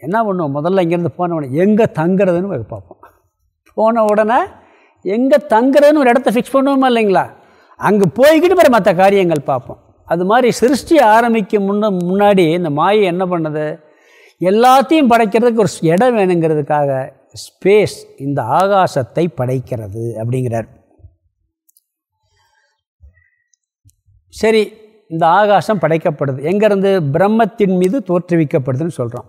என்ன பண்ணுவோம்? முதல்ல இங்கேருந்து போன உடனே எங்கே தங்குறதுன்னு பார்ப்போம். போன உடனே எங்கே தங்குறதுன்னு ஒரு இடத்த ஃபிக்ஸ் பண்ணுவோமா இல்லைங்களா? அங்கே போய்கிட்டு பிற மற்ற காரியங்கள் பார்ப்போம். அது மாதிரி சிருஷ்டி ஆரம்பிக்கும் முன்ன முன்னாடி இந்த மாயை என்ன பண்ணுது? எல்லாத்தையும் படைக்கிறதுக்கு ஒரு இடம் வேணுங்கிறதுக்காக ஸ்பேஸ் இந்த ஆகாசத்தை படைக்கிறது அப்படிங்கிறார். சரி இந்த ஆகாசம் படைக்கப்படுது. எங்கேருந்து? பிரம்மத்தின் மீது தோற்றுவிக்கப்படுதுன்னு சொல்கிறோம்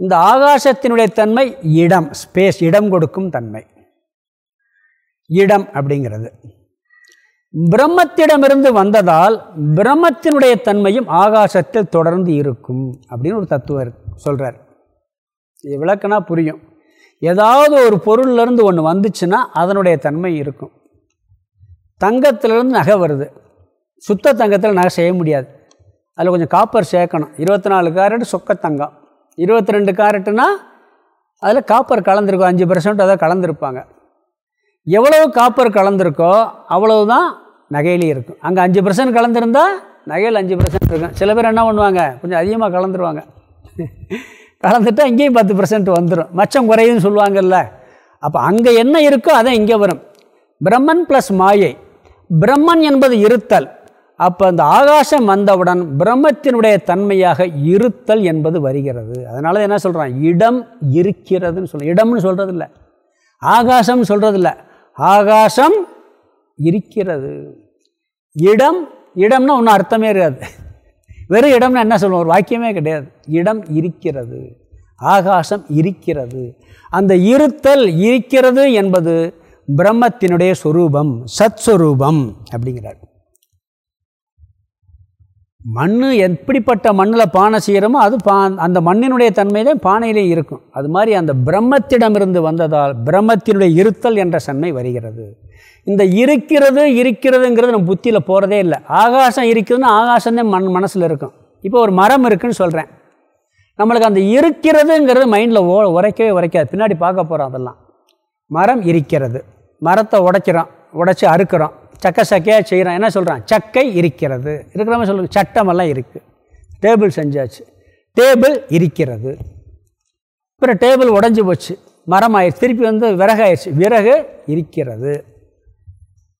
இந்த ஆகாசத்தினுடைய தன்மை இடம் ஸ்பேஸ் இடம் கொடுக்கும் தன்மை. இடம் அப்படிங்கிறது. பிரம்மத்திடமிருந்து வந்ததால் பிரம்மத்தினுடைய தன்மையும் ஆகாசத்தில் தொடர்ந்து இருக்கும் அப்படின்னு ஒரு தத்துவம் சொல்கிறார் இது விளக்குனா புரியும். ஏதாவது ஒரு பொருள்லேருந்து ஒன்று வந்துச்சுன்னா அதனுடைய தன்மை இருக்கும். தங்கத்திலேருந்து நகை வருது. சுத்த தங்கத்தில் நகை செய்ய முடியாது. அதில் கொஞ்சம் காப்பர் சேர்க்கணும். இருபத்தி நாலு கேரட் சொக்க தங்கம் இருபத்தி ரெண்டு கேரட்டுனா அதில் காப்பர் கலந்துருக்கும் அஞ்சு பர்சன்ட் அதை கலந்துருப்பாங்க. எவ்வளோ காப்பர் கலந்துருக்கோ அவ்வளவு தான் நகையிலையும் இருக்கும். அங்கே அஞ்சு பர்சன்ட் கலந்துருந்தால் நகையில் அஞ்சு பர்சன்ட் இருக்கும். சில பேர் என்ன பண்ணுவாங்க? கொஞ்சம் அதிகமாக கலந்துருவாங்க. கலந்துட்டால் இங்கேயும் பத்து பர்சன்ட் வந்துடும் மச்சம் குறையுதுன்னு சொல்லுவாங்கல்ல. அப்போ அங்கே என்ன இருக்கோ அதை இங்கே வரும். பிரம்மன் ப்ளஸ் மாயை. பிரம்மன் என்பது இருத்தல். அப்போ அந்த ஆகாசம் வந்தவுடன் பிரம்மத்தினுடைய தன்மையாக இருத்தல் என்பது வருகிறது. அதனால என்ன சொல்கிறான் இடம் இருக்கிறதுன்னு சொல்ல இடம்னு சொல்கிறது இல்லை ஆகாசம் சொல்கிறது இல்லை ஆகாசம் இருக்கிறது. இடம் இடம்னா ஒன்றும் அர்த்தமே இருக்காது. வெறும் இடம்னா என்ன சொல்லுவோம்? ஒரு வாக்கியமே கிடையாது. இடம் இருக்கிறது. ஆகாசம் இருக்கிறது. அந்த இருத்தல் இருக்கிறது என்பது பிரம்மத்தினுடைய சொரூபம் சத்ஸ்வரூபம் அப்படிங்கிறார். மண் எப்படிப்பட்ட மண்ணில் பானை செய்கிறோமோ அது பா அந்த மண்ணினுடைய தன்மை தான் பானையிலே இருக்கும். அது மாதிரி அந்த பிரம்மத்திடமிருந்து வந்ததால் பிரம்மத்தினுடைய இருத்தல் என்ற தன்மை வருகிறது. இந்த இருக்கிறது இருக்கிறதுங்கிறது நம்ம புத்தியில் போகிறதே இல்லை. ஆகாசம் இருக்குதுன்னு ஆகாசம் தான் மண் மனசில் இருக்கும். இப்போ ஒரு மரம் இருக்குதுன்னு சொல்கிறேன் நம்மளுக்கு அந்த இருக்கிறதுங்கிறது மைண்டில் ஓ உரைக்கவே உரைக்காது. பின்னாடி பார்க்க போகிறோம் அதெல்லாம். மரம் இருக்கிறது. மரத்தை உடைக்கிறோம். உடைச்சி அறுக்கிறோம். சக்க சக்கையாக செய்கிறான் என்ன சொல்கிறான் சக்கை இருக்கிறது. இருக்கிற மாதிரி சொல்லுங்கள் சட்டமெல்லாம் இருக்குது டேபிள் செஞ்சாச்சு. டேபிள் இருக்கிறது. அப்புறம் டேபிள் உடஞ்சி போச்சு. மரம் ஆயிடுச்சு திருப்பி வந்து விறகு ஆயிடுச்சு விறகு இருக்கிறது.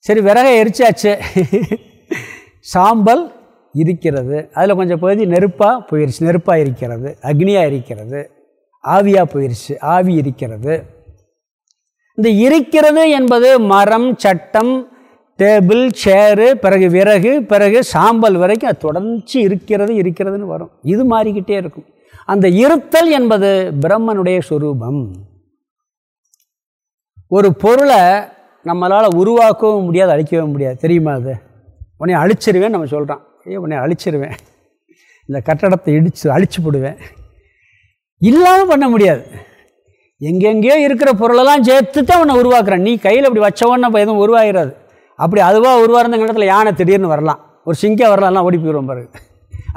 சரி விறகை எரிச்சாச்சு. சாம்பல் இருக்கிறது. அதில் கொஞ்சம் பகுதி நெருப்பாக போயிடுச்சு நெருப்பாக இருக்கிறது. அக்னியாக இருக்கிறது. ஆவியாக போயிடுச்சு ஆவி இருக்கிறது. இந்த இருக்கிறது என்பது மரம் சட்டம் டேபிள் சேரு பிறகு விறகு பிறகு சாம்பல் வரைக்கும் அது தொடர்ச்சி இருக்கிறது இருக்கிறதுன்னு வரும். இது மாறிக்கிட்டே இருக்கும். அந்த இருத்தல் என்பது பிரம்மனுடைய சுரூபம். ஒரு பொருளை நம்மளால் உருவாக்கவும் முடியாது அழிக்கவும் முடியாது. தெரியுமா அது? உன்னை அழிச்சிருவேன் நம்ம சொல்கிறான் ஐயோ உன்னை அழிச்சிருவேன். இந்த கட்டடத்தை இடித்து அழிச்சு போடுவேன். இல்லாமல் பண்ண முடியாது. எங்கெங்கேயோ இருக்கிற பொருளெல்லாம் சேர்த்து தான் உன்னை உருவாக்குறேன். நீ கையில் அப்படி வச்சவொன்னே எதுவும் உருவாகிறாது அப்படி அதுவாக உருவாயிருந்த இடத்துல யானை திடீர்னு வரலாம். ஒரு சிங்கம் வரலாம் எல்லாம் ஓடி போயிடும் பாருங்க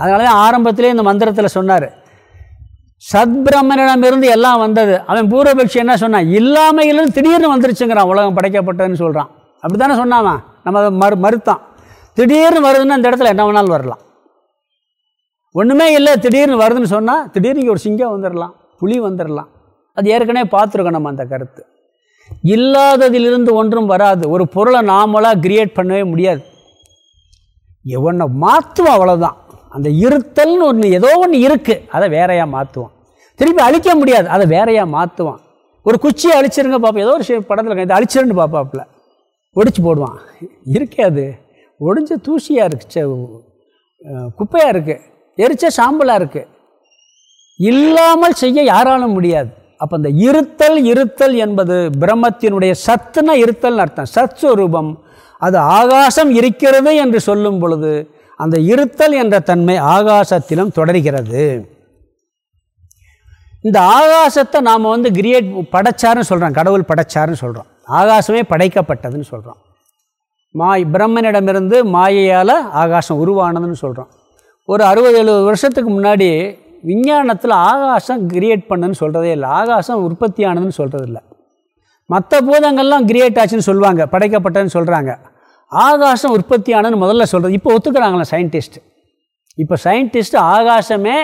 அதனால தான் ஆரம்பத்திலே இந்த மந்திரத்தில் சொன்னார். சத்பிரமனிடமிருந்து எல்லாம் வந்தது. அவன் பூர்வபக்ஷி என்ன சொன்னான் இல்லாமையிலும் திடீர்னு வந்துருச்சுங்கிறான் உலகம் படைக்கப்பட்டதுன்னு சொல்கிறான் அப்படி தானே சொன்னாவன் நம்ம அதை மறு மறுத்தான். திடீர்னு வருதுன்னா அந்த இடத்துல என்ன வேணாலும் வரலாம். ஒன்றுமே இல்லை திடீர்னு வருதுன்னு சொன்னால் திடீர்னு ஒரு சிங்கம் வந்துடலாம் புலி வந்துடலாம் அது ஏற்கனவே பார்த்துருக்கோம் நம்ம அந்த கருத்து. இல்லாததிலிருந்து ஒன்றும் வராது. ஒரு பொருளை நாமளாக கிரியேட் பண்ணவே முடியாது. எவனை மாற்றுவோம் அவ்வளோதான் அந்த இருத்தல்னு ஒன்று ஏதோ ஒன்று இருக்குது அதை வேறையாக மாற்றுவான் திருப்பி அழிக்க முடியாது. அதை வேறையாக மாற்றுவான் ஒரு குச்சியை அழிச்சிருங்க பார்ப்போம் ஏதோ ஒரு படத்தில் இதை அழிச்சிருன்னு பார்ப்பாப்புல ஒடிச்சு போடுவான். இருக்கே அது. ஒடிஞ்ச தூசியாக இருக்கு. குப்பையாக இருக்குது எரிச்ச சாம்பலாக இருக்குது இல்லாமல் செய்ய யாராலும் முடியாது. அப்போ இந்த இருத்தல் இருத்தல் என்பது பிரம்மத்தினுடைய சத்துன இருத்தல் அர்த்தம். சத் அது ஆகாசம் இருக்கிறது என்று சொல்லும் பொழுது அந்த இருத்தல் என்ற தன்மை ஆகாசத்திலும் தொடர்கிறது. இந்த ஆகாசத்தை நாம் வந்து கிரியேட் படைச்சாருன்னு சொல்கிறோம் கடவுள் படைச்சாருன்னு சொல்கிறோம் ஆகாசமே படைக்கப்பட்டதுன்னு சொல்கிறோம் மாய் பிரம்மனிடமிருந்து மாயையால் ஆகாசம் உருவானதுன்னு சொல்கிறோம் ஒரு அறுபது எழுபது வருஷத்துக்கு முன்னாடி விஞ்ஞானத்தில் ஆகாசம் கிரியேட் பண்ணுன்னு சொல்கிறதே இல்லை. ஆகாசம் உற்பத்தியானதுன்னு சொல்கிறது இல்லை மற்ற பூதங்கள்லாம் கிரியேட் ஆச்சுன்னு சொல்லுவாங்க படைக்கப்பட்டதுன்னு சொல்கிறாங்க ஆகாசம் உற்பத்தியானதுன்னு முதல்ல சொல்கிறது இப்போ ஒத்துக்கிறாங்களா சயின்டிஸ்ட் இப்போ சயின்டிஸ்ட் ஆகாசமே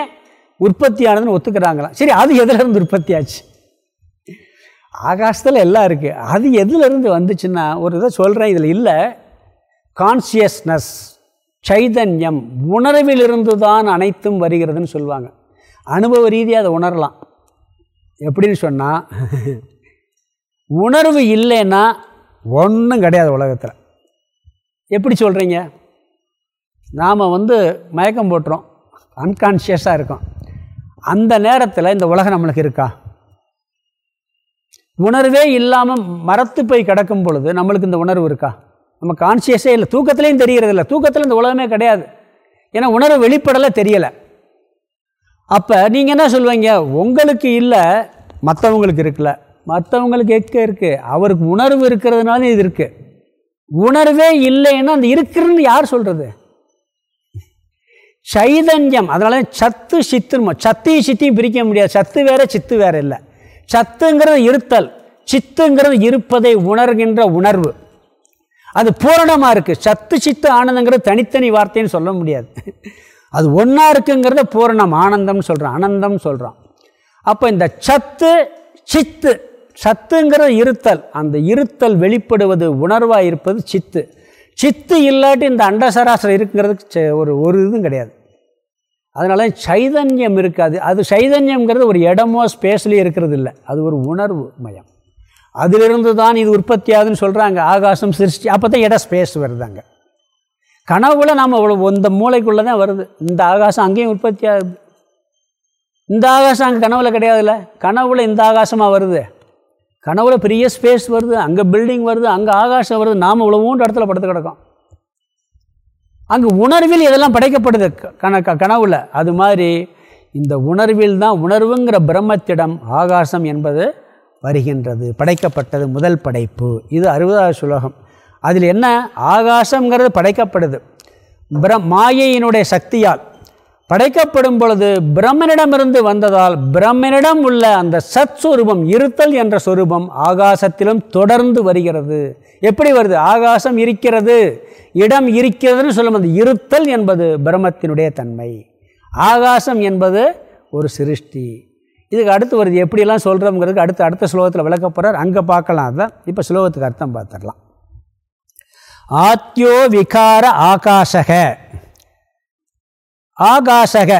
உற்பத்தியானதுன்னு ஒத்துக்கிறாங்களாம். சரி அது எதுலேருந்து உற்பத்தி ஆச்சு? ஆகாசத்தில் எல்லாம் இருக்குது அது எதுலேருந்து வந்துச்சுன்னா ஒரு இதை சொல்கிறேன் இதில் இல்லை. கான்சியஸ்னஸ் சைதன்யம் உணர்விலிருந்து தான் அனைத்தும் வருகிறதுன்னு சொல்லுவாங்க. அனுபவ ரீதியாக அதை உணரலாம். எப்படின்னு சொன்னால் உணர்வு இல்லைன்னா ஒன்றும் கிடையாது உலகத்தில். எப்படி சொல்கிறீங்க நாம் வந்து மயக்கம் போட்டுறோம். அன்கான்ஷியஸாக இருக்கோம். அந்த நேரத்தில் இந்த உலகம் நம்மளுக்கு இருக்கா? உணர்வே இல்லாமல் மரத்து போய் கிடக்கும் பொழுது நம்மளுக்கு இந்த உணர்வு இருக்கா? நம்ம கான்சியஸே இல்லை தூக்கத்துலேயும் தெரிகிறது இல்லை தூக்கத்தில் இந்த உலகமே கிடையாது. ஏன்னா உணர்வு வெளிப்படலை தெரியலை. அப்போ நீங்கள் என்ன சொல்லுவீங்க உங்களுக்கு இல்லை மற்றவங்களுக்கு இருக்குல்ல மற்றவங்களுக்கு எக்க இருக்குது அவருக்கு உணர்வு இருக்கிறதுனால இது இருக்குது உணர்வே இல்லைன்னா அந்த இருக்குன்னு யார் சொல்கிறது சைதன்யம். அதனால சத்து சித்துமா சத்தையும் சித்தியும் பிரிக்க முடியாது. சத்து வேற சித்து வேற இல்லை. சத்துங்கிறது இருத்தல். சித்துங்கிறது இருப்பதை உணர்கின்ற உணர்வு. அது பூரணமாக இருக்குது சத்து சித்து ஆனந்தங்கிறது தனித்தனி வார்த்தைன்னு சொல்ல முடியாது. அது ஒன்றா இருக்குங்கிறத பூரணம் ஆனந்தம்னு சொல்கிறான் ஆனந்தம் சொல்கிறான் அப்போ இந்த சத்து சித்து சத்துங்கிறது இருத்தல் அந்த இருத்தல் வெளிப்படுவது உணர்வாக இருப்பது சித்து. சித்து இல்லாட்டி இந்த அண்டசராசரம் இருக்குங்கிறதுக்கு ஒரு ஒரு இதுவும் கிடையாது. அதனால சைதன்யம் இருக்காது. அது சைதன்யம்ங்கிறது ஒரு இடமோ ஸ்பேஸ்லேயே இருக்கிறது இல்லை அது ஒரு உணர்வு மயம். அதிலிருந்து தான் இது உற்பத்தி ஆகுதுன்னு சொல்கிறாங்க ஆகாசம் சிருஷ்டி அப்போ தான் இடம் ஸ்பேஸ் வருதாங்க கனவுல நாம் இந்த மூளைக்குள்ளே தான் வருது. இந்த ஆகாசம் அங்கேயும் உற்பத்தி ஆகுது. இந்த ஆகாசம் அங்கே கனவுல கிடையாதுல்ல? கனவுல இந்த ஆகாசமாக வருது. கனவுல பெரிய ஸ்பேஸ் வருது அங்கே பில்டிங் வருது அங்கே ஆகாசம் வருது. நாம் இவ்வளோண்டு இடத்துல படுத்து கிடக்கும். அங்கே உணர்வில் இதெல்லாம் படைக்கப்படுது? கன கனவுல. அது மாதிரி இந்த உணர்வில் தான் உணர்வுங்கிற பிரம்மத்திடம் ஆகாசம் என்பது வருகின்றது படைக்கப்பட்டது முதல் படைப்பு. இது அறுபதாவது சுலோகம். அதில் என்ன? ஆகாசங்கிறது படைக்கப்படுது. பிர மாயையினுடைய சக்தியால். படைக்கப்படும் பொழுது பிரம்மனிடமிருந்து வந்ததால் பிரம்மனிடம் உள்ள அந்த சத் சுரூபம் இருத்தல் என்ற சொரூபம் ஆகாசத்திலும் தொடர்ந்து வருகிறது. எப்படி வருது? ஆகாசம் இருக்கிறது. இடம் இருக்கிறதுன்னு சொல்லும் அந்த இருத்தல் என்பது பிரம்மத்தினுடைய தன்மை. ஆகாசம் என்பது ஒரு சிருஷ்டி. இதுக்கு அடுத்து வருது. எப்படியெல்லாம் சொல்கிறோங்கிறதுக்கு அடுத்து அடுத்த ஸ்லோகத்தில் விளக்க போகிறார் அங்கே பார்க்கலாம். அதான் இப்போ ஸ்லோகத்துக்கு அர்த்தம் பார்த்துடலாம். ஆத்யோ விகார ஆகாசக. ஆகாசக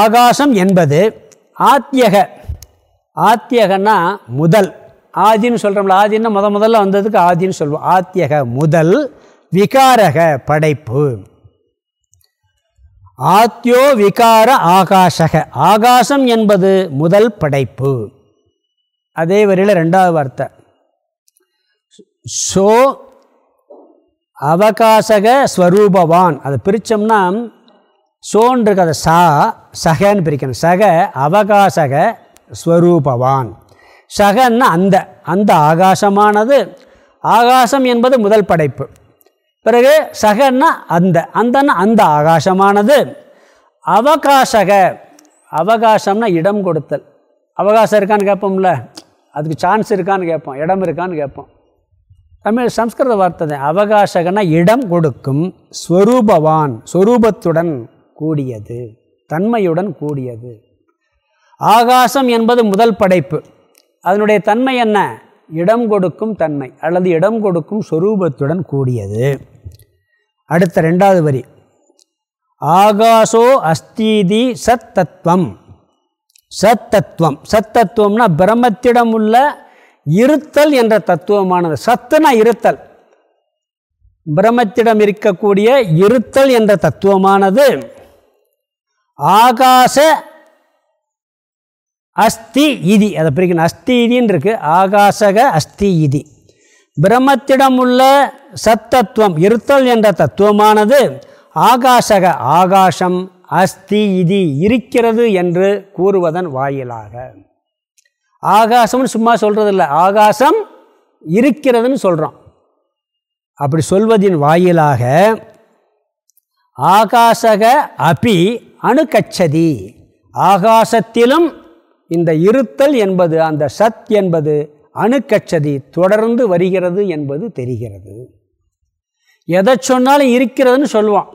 ஆகாசம் என்பது ஆத்தியக ஆத்தியகன்னா முதல். ஆதின்னு சொல்கிறோம்ல ஆதின்னா முத முதல்ல வந்ததுக்கு ஆதின்னு சொல்லுவோம் ஆத்தியக முதல் விகாரக படைப்பு. ஆத்யோ விகார ஆகாசக ஆகாசம் என்பது முதல் படைப்பு. அதே வரையில் ரெண்டாவது வார்த்தை. ஸோ அவகாசக ஸ்வரூபவான் அதை பிரித்தோம்னா சோன் இருக்கு அதை சா சகன்னு பிரிக்கணும். சக அவகாசக ஸ்வரூபவான் சகன்னா அந்த அந்த ஆகாசமானது. ஆகாசம் என்பது முதல் படைப்பு. பிறகு சகன்னா அந்த அந்தன்னா அந்த ஆகாசமானது. அவகாசக அவகாசம்னா இடம் கொடுத்தல். அவகாசம் இருக்கான்னு கேட்போம்ல. அதுக்கு சான்ஸ் இருக்கான்னு கேட்போம் இடம் இருக்கான்னு கேட்போம். தமிழ் சம்ஸ்கிருத வார்த்தை தான். அவகாசகனா இடம் கொடுக்கும் ஸ்வரூபவான் ஸ்வரூபத்துடன் கூடியது தன்மையுடன் கூடியது. ஆகாசம் என்பது முதல் படைப்பு. அதனுடைய தன்மை என்ன? இடம் கொடுக்கும் தன்மை அல்லது இடம் கொடுக்கும் ஸ்வரூபத்துடன் கூடியது. அடுத்த ரெண்டாவது வரி. ஆகாசோ அஸ்தீதி சத்தத்துவம் சத்தத்துவம் சத்தத்துவம்னா பிரம்மத்திடம் உள்ள இருத்தல் என்ற தத்துவமானது. சத்துனா இருத்தல். பிரம்மத்திடம் இருக்கக்கூடிய இருத்தல் என்ற தத்துவமானது ஆகாச அஸ்தி இதி. அதை பிரிக்கணும். அஸ்தி இதின்னு இருக்கு. ஆகாசக அஸ்தி இதி. பிரம்மத்திடம் உள்ள சத்தத்துவம் இருத்தல் என்ற தத்துவமானது ஆகாசக ஆகாசம் அஸ்தி இதி இருக்கிறது என்று கூறுவதன் வாயிலாக. ஆகாசம்னு சும்மா சொல்கிறதில்ல ஆகாசம் இருக்கிறதுன்னு சொல்கிறோம் அப்படி சொல்வதின் வாயிலாக ஆகாசக அபி அணுகச்சதி. ஆகாசத்திலும் இந்த இருத்தல் என்பது அந்த சத் என்பது அணுக்கச்சதி தொடர்ந்து வருகிறது என்பது தெரிகிறது. எதை சொன்னாலும் இருக்கிறதுன்னு சொல்லுவான்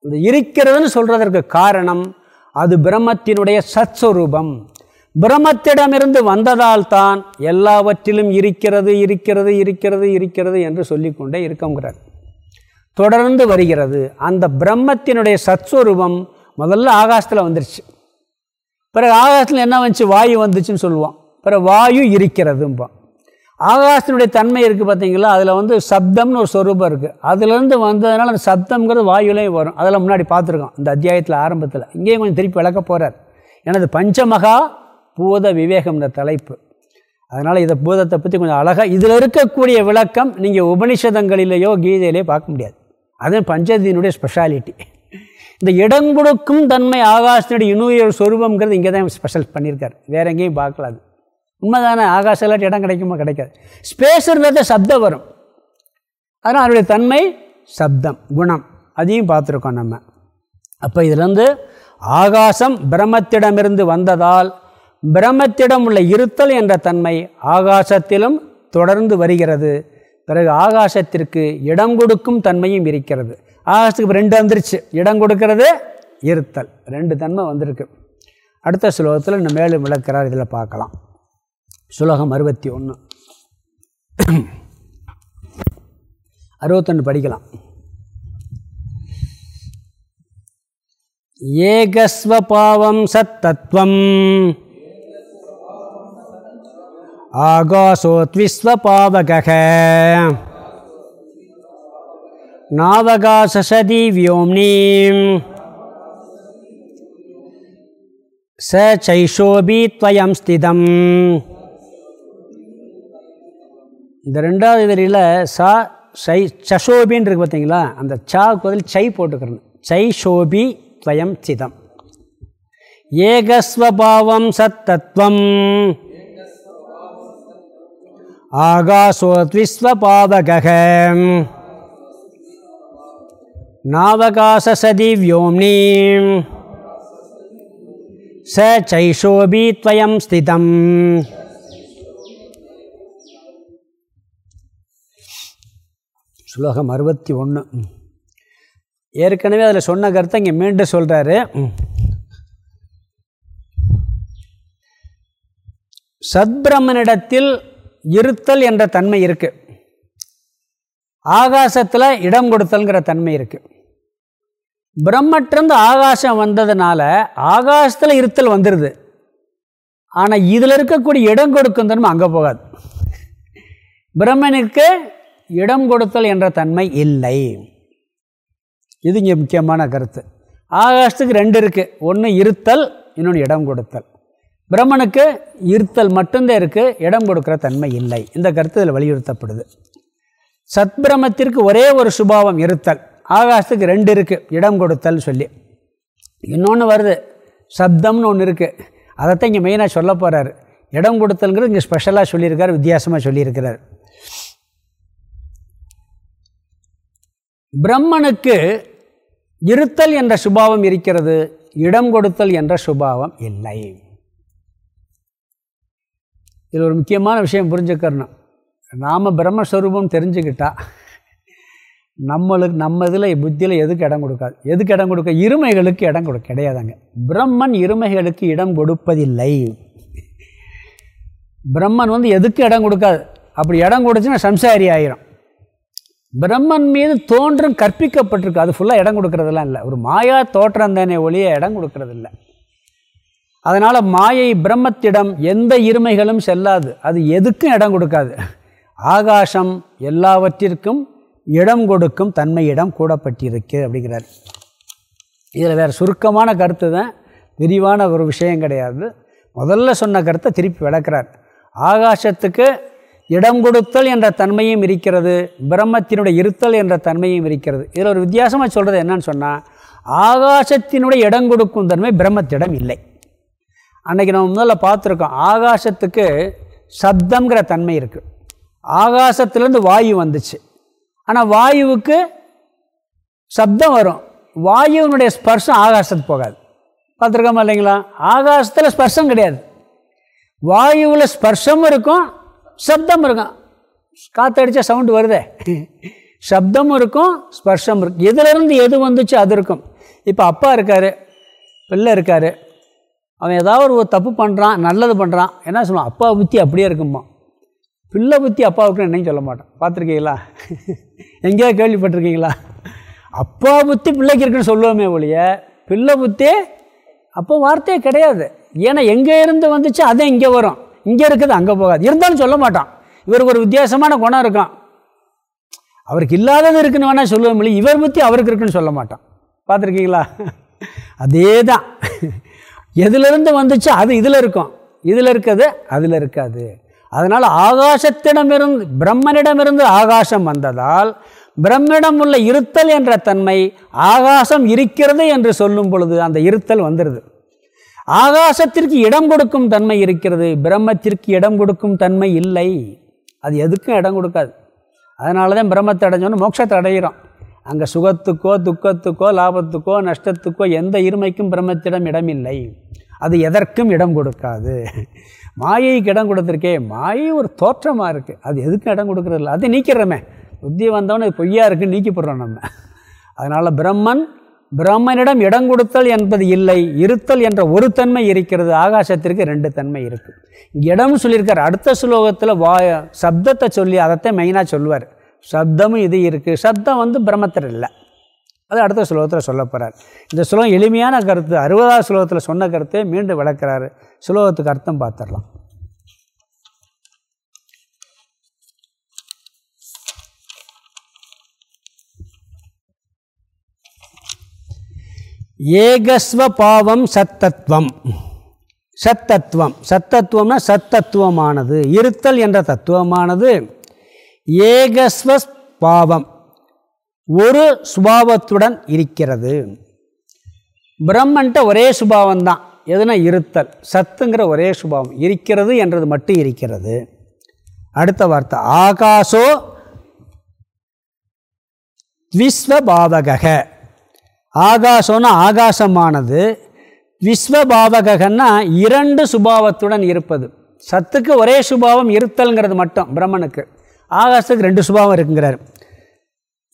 இந்த இருக்கிறதுன்னு சொல்கிறதற்கு காரணம் அது பிரம்மத்தினுடைய சத்ஸ்வரூபம். பிரம்மத்திடமிருந்து வந்ததால் தான் எல்லாவற்றிலும் இருக்கிறது இருக்கிறது இருக்கிறது இருக்கிறது என்று சொல்லிக்கொண்டே இருக்கங்கிறார். தொடர்ந்து வருகிறது. அந்த பிரம்மத்தினுடைய சத்ஸ்வரூபம் முதல்ல ஆகாசத்தில் வந்துருச்சு. பிறகு ஆகாசத்தில் என்ன வந்துச்சு? வாயு வந்துச்சுன்னு சொல்லுவோம் பிறகு வாயு இருக்கிறதும்பான் ஆகாசத்தினுடைய தன்மை இருக்குது பார்த்தீங்களா அதில் வந்து சப்தம்னு ஒரு சொரூபம் இருக்குது அதுலேருந்து வந்ததுனால அந்த சப்தம்ங்கிறது வாயுலேயும் வரும். அதில் முன்னாடி பார்த்துருக்கோம். இந்த அத்தியாயத்தில் ஆரம்பத்தில். இங்கேயும் கொஞ்சம் திருப்பி விளக்க போகிறார் எனது பஞ்சமகா பூத விவேகம் இந்த தலைப்பு. அதனால் இதை பூதத்தை பற்றி கொஞ்சம் அழகாக இதில் இருக்கக்கூடிய விளக்கம் நீங்கள் உபனிஷதங்களிலேயோ கீதையிலேயோ பார்க்க முடியாது. அது பஞ்சதியினுடைய ஸ்பெஷாலிட்டி இந்த இடம் கொடுக்கும் தன்மை ஆகாசத்தினுடைய இன்னொரு சொரூபங்கிறது இங்கே தான் ஸ்பெஷல் பண்ணியிருக்கார் வேற எங்கேயும் பார்க்கலாது உண்மைதானே? ஆகாச இல்லாட்டி இடம் கிடைக்குமா? கிடைக்காது. ஸ்பேஸ் இருந்தால் சப்தம் வரும். அதனால் அதனுடைய தன்மை சப்தம் குணம். அதையும் பார்த்துருக்கோம் நம்ம. அப்போ இதுலேருந்து ஆகாசம் பிரம்மத்திடமிருந்து வந்ததால் பிரம்மத்திடம் உள்ள இருத்தல் என்ற தன்மை ஆகாசத்திலும் தொடர்ந்து வருகிறது. பிறகு ஆகாசத்திற்கு இடம் கொடுக்கும் தன்மையும் இருக்கிறது. ஆகாசத்துக்கு ரெண்டு வந்துருச்சு. இடம் கொடுக்கறது இருத்தல். ரெண்டு தன்மை வந்திருக்கு. அடுத்த ஸ்லோகத்தில் இன்னும் மேலும் விளக்கிறார் இதில் பார்க்கலாம். சுலோகம் அறுபத்தி ஒன்று அறுபத்தொன்று படிக்கலாம். ஏகஸ்வபாவம் சத்தத்வம் ஆகாசோத்விஸ்வபாவக नावगाससति व्योम्नीं स சைஷோபி துவயம் ஸ்திதம் இந்த ரெண்டாவது வரியில் சா சை சஷோபின்னு இருக்கு பார்த்தீங்களா அந்த சாவுக்கு பதில் சை போட்டுக்கிறணும் சைஷோபி துவயம் ஸ்திதம் ஏகஸ்வபாவம் சத்தத்வம் ஆகாசோத்விஸ்வபாவகம் नावकाशसदि व्योम्नीं ச சைஷோபி துவயம் ஸ்திதம் ஸ்லோகம் அறுபத்தி ஒன்று ஏற்கனவே அதில் சொன்ன கருத்தை இங்கே மீண்டும் சொல்கிறாரு சத்பிரமனிடத்தில் இருத்தல் என்ற தன்மை இருக்குது ஆகாசத்தில் இடம் கொடுத்தல்ங்கிற தன்மை இருக்குது பிரம்மட்டிருந்து ஆகாசம் வந்ததுனால ஆகாசத்தில் இருத்தல் வந்துடுது ஆனால் இதில் இருக்கக்கூடிய இடம் கொடுக்கும் தன்மை அங்கே போகாது. பிரம்மனுக்கு இடம் கொடுத்தல் என்ற தன்மை இல்லை. இது இங்கே முக்கியமான கருத்து. ஆகாசத்துக்கு ரெண்டு இருக்குது ஒன்று இருத்தல் இன்னொன்று இடம் கொடுத்தல். பிரம்மனுக்கு இருத்தல் மட்டும்தான் இருக்குது இடம் கொடுக்குற தன்மை இல்லை. இந்த கருத்து இதில் வலியுறுத்தப்படுது. சத்பிரமத்திற்கு ஒரே ஒரு சுபாவம் இருத்தல். ஆகாசத்துக்கு ரெண்டு இருக்குது இடம் கொடுத்தல் சொல்லி. இன்னொன்று வருது சப்தம்னு ஒன்று இருக்குது அதைத்தான் இங்கே மெயினாக சொல்ல போகிறார் இடம் கொடுத்தல்ங்கிறது இங்கே ஸ்பெஷலாக சொல்லியிருக்கார் வித்தியாசமாக சொல்லியிருக்கிறார். பிரம்மனுக்கு இருத்தல் என்ற சுபாவம் இருக்கிறது இடம் கொடுத்தல் என்ற சுபாவம் இல்லை. இதில் ஒரு முக்கியமான விஷயம் புரிஞ்சுக்கிறணும். நாம் பிரம்மஸ்வரூபம் தெரிஞ்சுக்கிட்டால் நம்மளுக்கு நம்ம இதில் புத்தியில் எதுக்கு இடம் கொடுக்காது? எதுக்கு இடம் கொடுக்க? இருமைகளுக்கு இடம் கொடுக்க கிடையாதாங்க. பிரம்மன் இருமைகளுக்கு இடம் கொடுப்பதில்லை. பிரம்மன் வந்து எதுக்கு இடம் கொடுக்காது? அப்படி இடம் கொடுச்சுன்னா சம்சாரி ஆயிரும். பிரம்மன் மீது தோன்றும் கற்பிக்கப்பட்டிருக்கு அது ஃபுல்லாக இடம் கொடுக்கறதெல்லாம் இல்லை. ஒரு மாயா தோற்றம் தானே ஒளிய இடம் கொடுக்கறதில்லை. அதனால் மாயை பிரம்மத்திடம் எந்த இருமைகளும் செல்லாது. அது எதுக்கும் இடம் கொடுக்காது. ஆகாசம் எல்லாவற்றிற்கும் இடம் கொடுக்கும் தன்மையிடம் கூடப்பட்டிருக்கு அப்படிங்கிறார். இதில் வேறு சுருக்கமான கருத்து தான் விரிவான ஒரு விஷயம் கிடையாது. முதல்ல சொன்ன கருத்தை திருப்பி விளக்குறார். ஆகாசத்துக்கு இடம் கொடுத்தல் என்ற தன்மையும் இருக்கிறது பிரம்மத்தினுடைய இருத்தல் என்ற தன்மையும் இருக்கிறது. இதில் ஒரு வித்தியாசமாக சொல்கிறது என்னன்னு சொன்னால் ஆகாசத்தினுடைய இடம் கொடுக்கும் தன்மை பிரம்மத்திடம் இல்லை. அன்றைக்கி நம்ம முதல்ல பார்த்துருக்கோம் ஆகாசத்துக்கு சப்தங்கிற தன்மை இருக்குது ஆகாசத்துலேருந்து வாயு வந்துச்சு. ஆனால் வாயுவுக்கு சப்தம் வரும். வாயுவினுடைய ஸ்பர்ஷம் ஆகாசத்துக்கு போகாது. பார்த்துருக்கோமா இல்லைங்களா? ஆகாசத்தில் ஸ்பர்ஷம் கிடையாது. வாயுவில் ஸ்பர்ஷமும் இருக்கும் சப்தம் இருக்கும். காற்றடிச்சா சவுண்டு வருதே. சப்தமும் இருக்கும் ஸ்பர்ஷம் இருக்கும். எதுலேருந்து எது வந்துச்சு அது இருக்கும். இப்போ அப்பா இருக்கார் பிள்ளை இருக்கார். அவன் ஏதாவது ஒரு தப்பு பண்ணுறான் நல்லது பண்ணுறான் என்ன சொல்லுவான்? அப்பா புத்தி அப்படியே இருக்குமா பிள்ளை புத்தி அப்பாவுக்கு என்னையும் சொல்ல மாட்டான். பார்த்துருக்கீங்களா? எங்கேயா கேள்விப்பட்டிருக்கீங்களா? அப்பா புத்தி பிள்ளைக்கு இருக்குன்னு சொல்லுவோமே ஒழிய பிள்ளை புத்தி அப்போ வார்த்தையே கிடையாது. ஏன்னா எங்கே இருந்து வந்துச்சு அதே இங்கே வரும். இங்கே இருக்குது அங்கே போகாது. இருந்தாலும் சொல்ல மாட்டான். இவருக்கு ஒரு வித்தியாசமான குணம் இருக்கும் அவருக்கு இல்லாதது இருக்குன்னு வேணால் சொல்லுவோம் இல்லை இவர் புத்தி அவருக்கு இருக்குன்னு சொல்ல மாட்டான். பார்த்துருக்கீங்களா? அதே தான் எதுலேருந்து வந்துச்சு? அது இதில் இருக்கும். இதில் இருக்கிறது அதில் இருக்காது. அதனால் ஆகாசத்திடமிருந்து பிரம்மனிடமிருந்து ஆகாசம் வந்ததால் பிரம்மிடம் உள்ள இருத்தல் என்ற தன்மை ஆகாசம் இருக்கிறது என்று சொல்லும் பொழுது அந்த இருத்தல் வந்துடுது ஆகாசத்திற்கு இடம் கொடுக்கும் தன்மை இருக்கிறது பிரம்மத்திற்கு இடம் கொடுக்கும் தன்மை இல்லை. அது எதுக்கும் இடம் கொடுக்காது. அதனால தான் பிரம்மத்தை அடைஞ்சோன்னு மோட்சத்தை அடைகிறோம் அங்கே சுகத்துக்கோ துக்கத்துக்கோ லாபத்துக்கோ நஷ்டத்துக்கோ எந்த இருமைக்கும் பிரம்மத்திடம் இடமில்லை. அது எதற்கும் இடம் கொடுக்காது. மாயைக்கு இடம் கொடுத்துருக்கே மாயை ஒரு தோற்றமாக இருக்குது அது எதுக்கும் இடம் கொடுக்குறதில்ல அது நீக்கிறோமே. புத்தி வந்தவொன்னே பொய்யா இருக்குன்னு நீக்கிப்படுறோம் நம்ம. அதனால் பிரம்மன் பிரம்மனிடம் இடம் கொடுத்தல் என்பது இல்லை. இருத்தல் என்ற ஒரு தன்மை இருக்கிறது. ஆகாசத்திற்கு ரெண்டு தன்மை இருக்குது இடம் சொல்லியிருக்கார். அடுத்த ஸ்லோகத்தில் வா சப்தத்தை சொல்லி அதைத்தான் மெயினாக சொல்லுவார். சப்தமும் இது இருக்குது சப்தம் வந்து பிரம்மத்தில் இல்லை. அது அடுத்த ஸ்லோகத்தில் சொல்ல போகிறார் இந்த ஸ்லோகம் எளிமையான கருத்து. அறுபதாவது ஸ்லோகத்தில் சொன்ன கருத்தை மீண்டும் விளக்குறாரு. ஸ்லோகத்துக்கு அர்த்தம் பார்த்துடலாம் ஏகஸ்வ பாவம் சத்தத்துவம் சத்தத்துவம் சத்தத்துவம்னா சத்தத்துவமானது. இருத்தல் என்ற தத்துவமானது. ஏகஸ்வஸ் பாவம் ஒரு சுபாவத்துடன் இருக்கிறது. பிரம்மன்ட்ட ஒரே சுபாவம்தான். எதுனா இருத்தல். சத்துங்கிற ஒரே சுபாவம். இருக்கிறது என்றது மட்டும் இருக்கிறது. அடுத்த வார்த்தை. ஆகாசோ விஸ்வபாவக ஆகாசம்னா ஆகாசமானது. விஸ்வபாவகன்னா இரண்டு சுபாவத்துடன் இருப்பது. சத்துக்கு ஒரே சுபாவம் இருத்தல்ங்கிறது மட்டும் பிரம்மனுக்கு. ஆகாசத்துக்கு ரெண்டு சுபாவம் இருக்குங்கிறார்.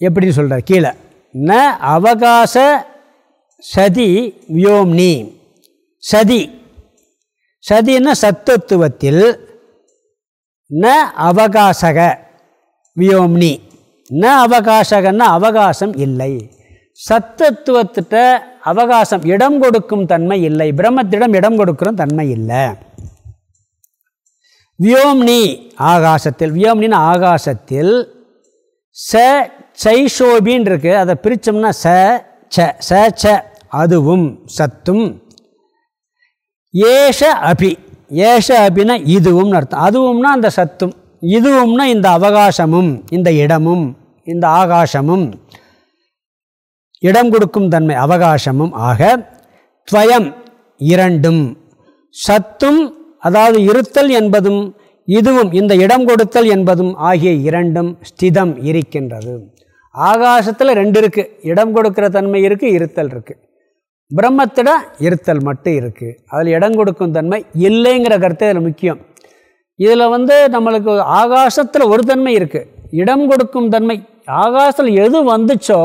எப்படின்னு சொல்கிறார் கீழே. ந அவகாச சதி வியோம்னி. சதி. சதின்னா சத்தத்துவத்தில் ந அவகாசக வியோம்னி. ந அவகாசகன்னா அவகாசம் இல்லை. சத்தத்துவத்திட்ட அவகாசம் இடம் கொடுக்கும் தன்மை இல்லை. பிரம்மத்திடம் இடம் கொடுக்கிற தன்மை இல்லை. வியோம்னி ஆகாசத்தில். வியோம்னின்னு ஆகாசத்தில். ச சைஷோபின்னு இருக்கு அதை பிரித்தோம்னா ச ச ச ச அதுவும் சத்தும். ஏஷ அபி ஏஷ அபினா இதுவும் அர்த்தம். அதுவும்னா அந்த சத்தும் இதுவும்னா இந்த அவகாசமும் இந்த இடமும் இந்த ஆகாசமும். இடம் கொடுக்கும் தன்மை அவகாசமும் ஆக துவயம் இரண்டும் சத்தும் அதாவது இருத்தல் என்பதும் இதுவும் இந்த இடம் கொடுத்தல் என்பதும் ஆகிய இரண்டும் ஸ்திதம் இருக்கின்றது. ஆகாசத்தில் ரெண்டு இருக்குது இடம் கொடுக்கிற தன்மை இருக்குது இருத்தல் இருக்குது பிரம்மத்திட இருத்தல் மட்டும் இருக்குது அதில் இடம் கொடுக்கும் தன்மை இல்லைங்கிற கருத்து அதில் முக்கியம். இதில் வந்து நம்மளுக்கு ஆகாசத்தில் ஒரு தன்மை இருக்குது இடம் கொடுக்கும் தன்மை ஆகாசத்தில் எது வந்துச்சோ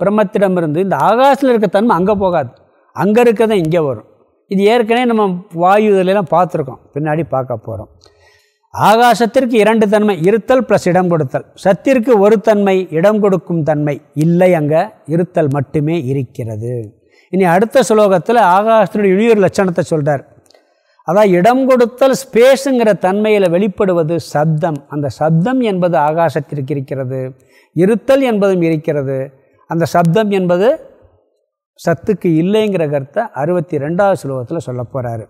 பிரம்மத்திடம் இருந்து இந்த ஆகாசத்தில் இருக்க தன்மை அங்கே போகாது. அங்கே இருக்கதான் இங்கே வரும். இது ஏற்கனவே நம்ம வாயு இதிலெல்லாம் பார்த்துருக்கோம். பின்னாடி பார்க்க போகிறோம் ஆகாசத்திற்கு இரண்டு தன்மை இருத்தல் ப்ளஸ் இடம் கொடுத்தல். சத்திற்கு ஒரு தன்மை இடம் கொடுக்கும் தன்மை இல்லை அங்கே இருத்தல் மட்டுமே இருக்கிறது. இனி அடுத்த ஸ்லோகத்தில் ஆகாசத்தினுடைய இழியூர் லட்சணத்தை சொல்கிறார் அதான் இடம் கொடுத்தல் ஸ்பேஸுங்கிற தன்மையில் வெளிப்படுவது சப்தம். அந்த சப்தம் என்பது ஆகாசத்திற்கு இருக்கிறது. இருத்தல் என்பதும் இருக்கிறது. அந்த சப்தம் என்பது சத்துக்கு இல்லைங்கிற கருத்தை அறுபத்தி ரெண்டாவது ஸ்லோகத்தில் சொல்ல போகிறாரு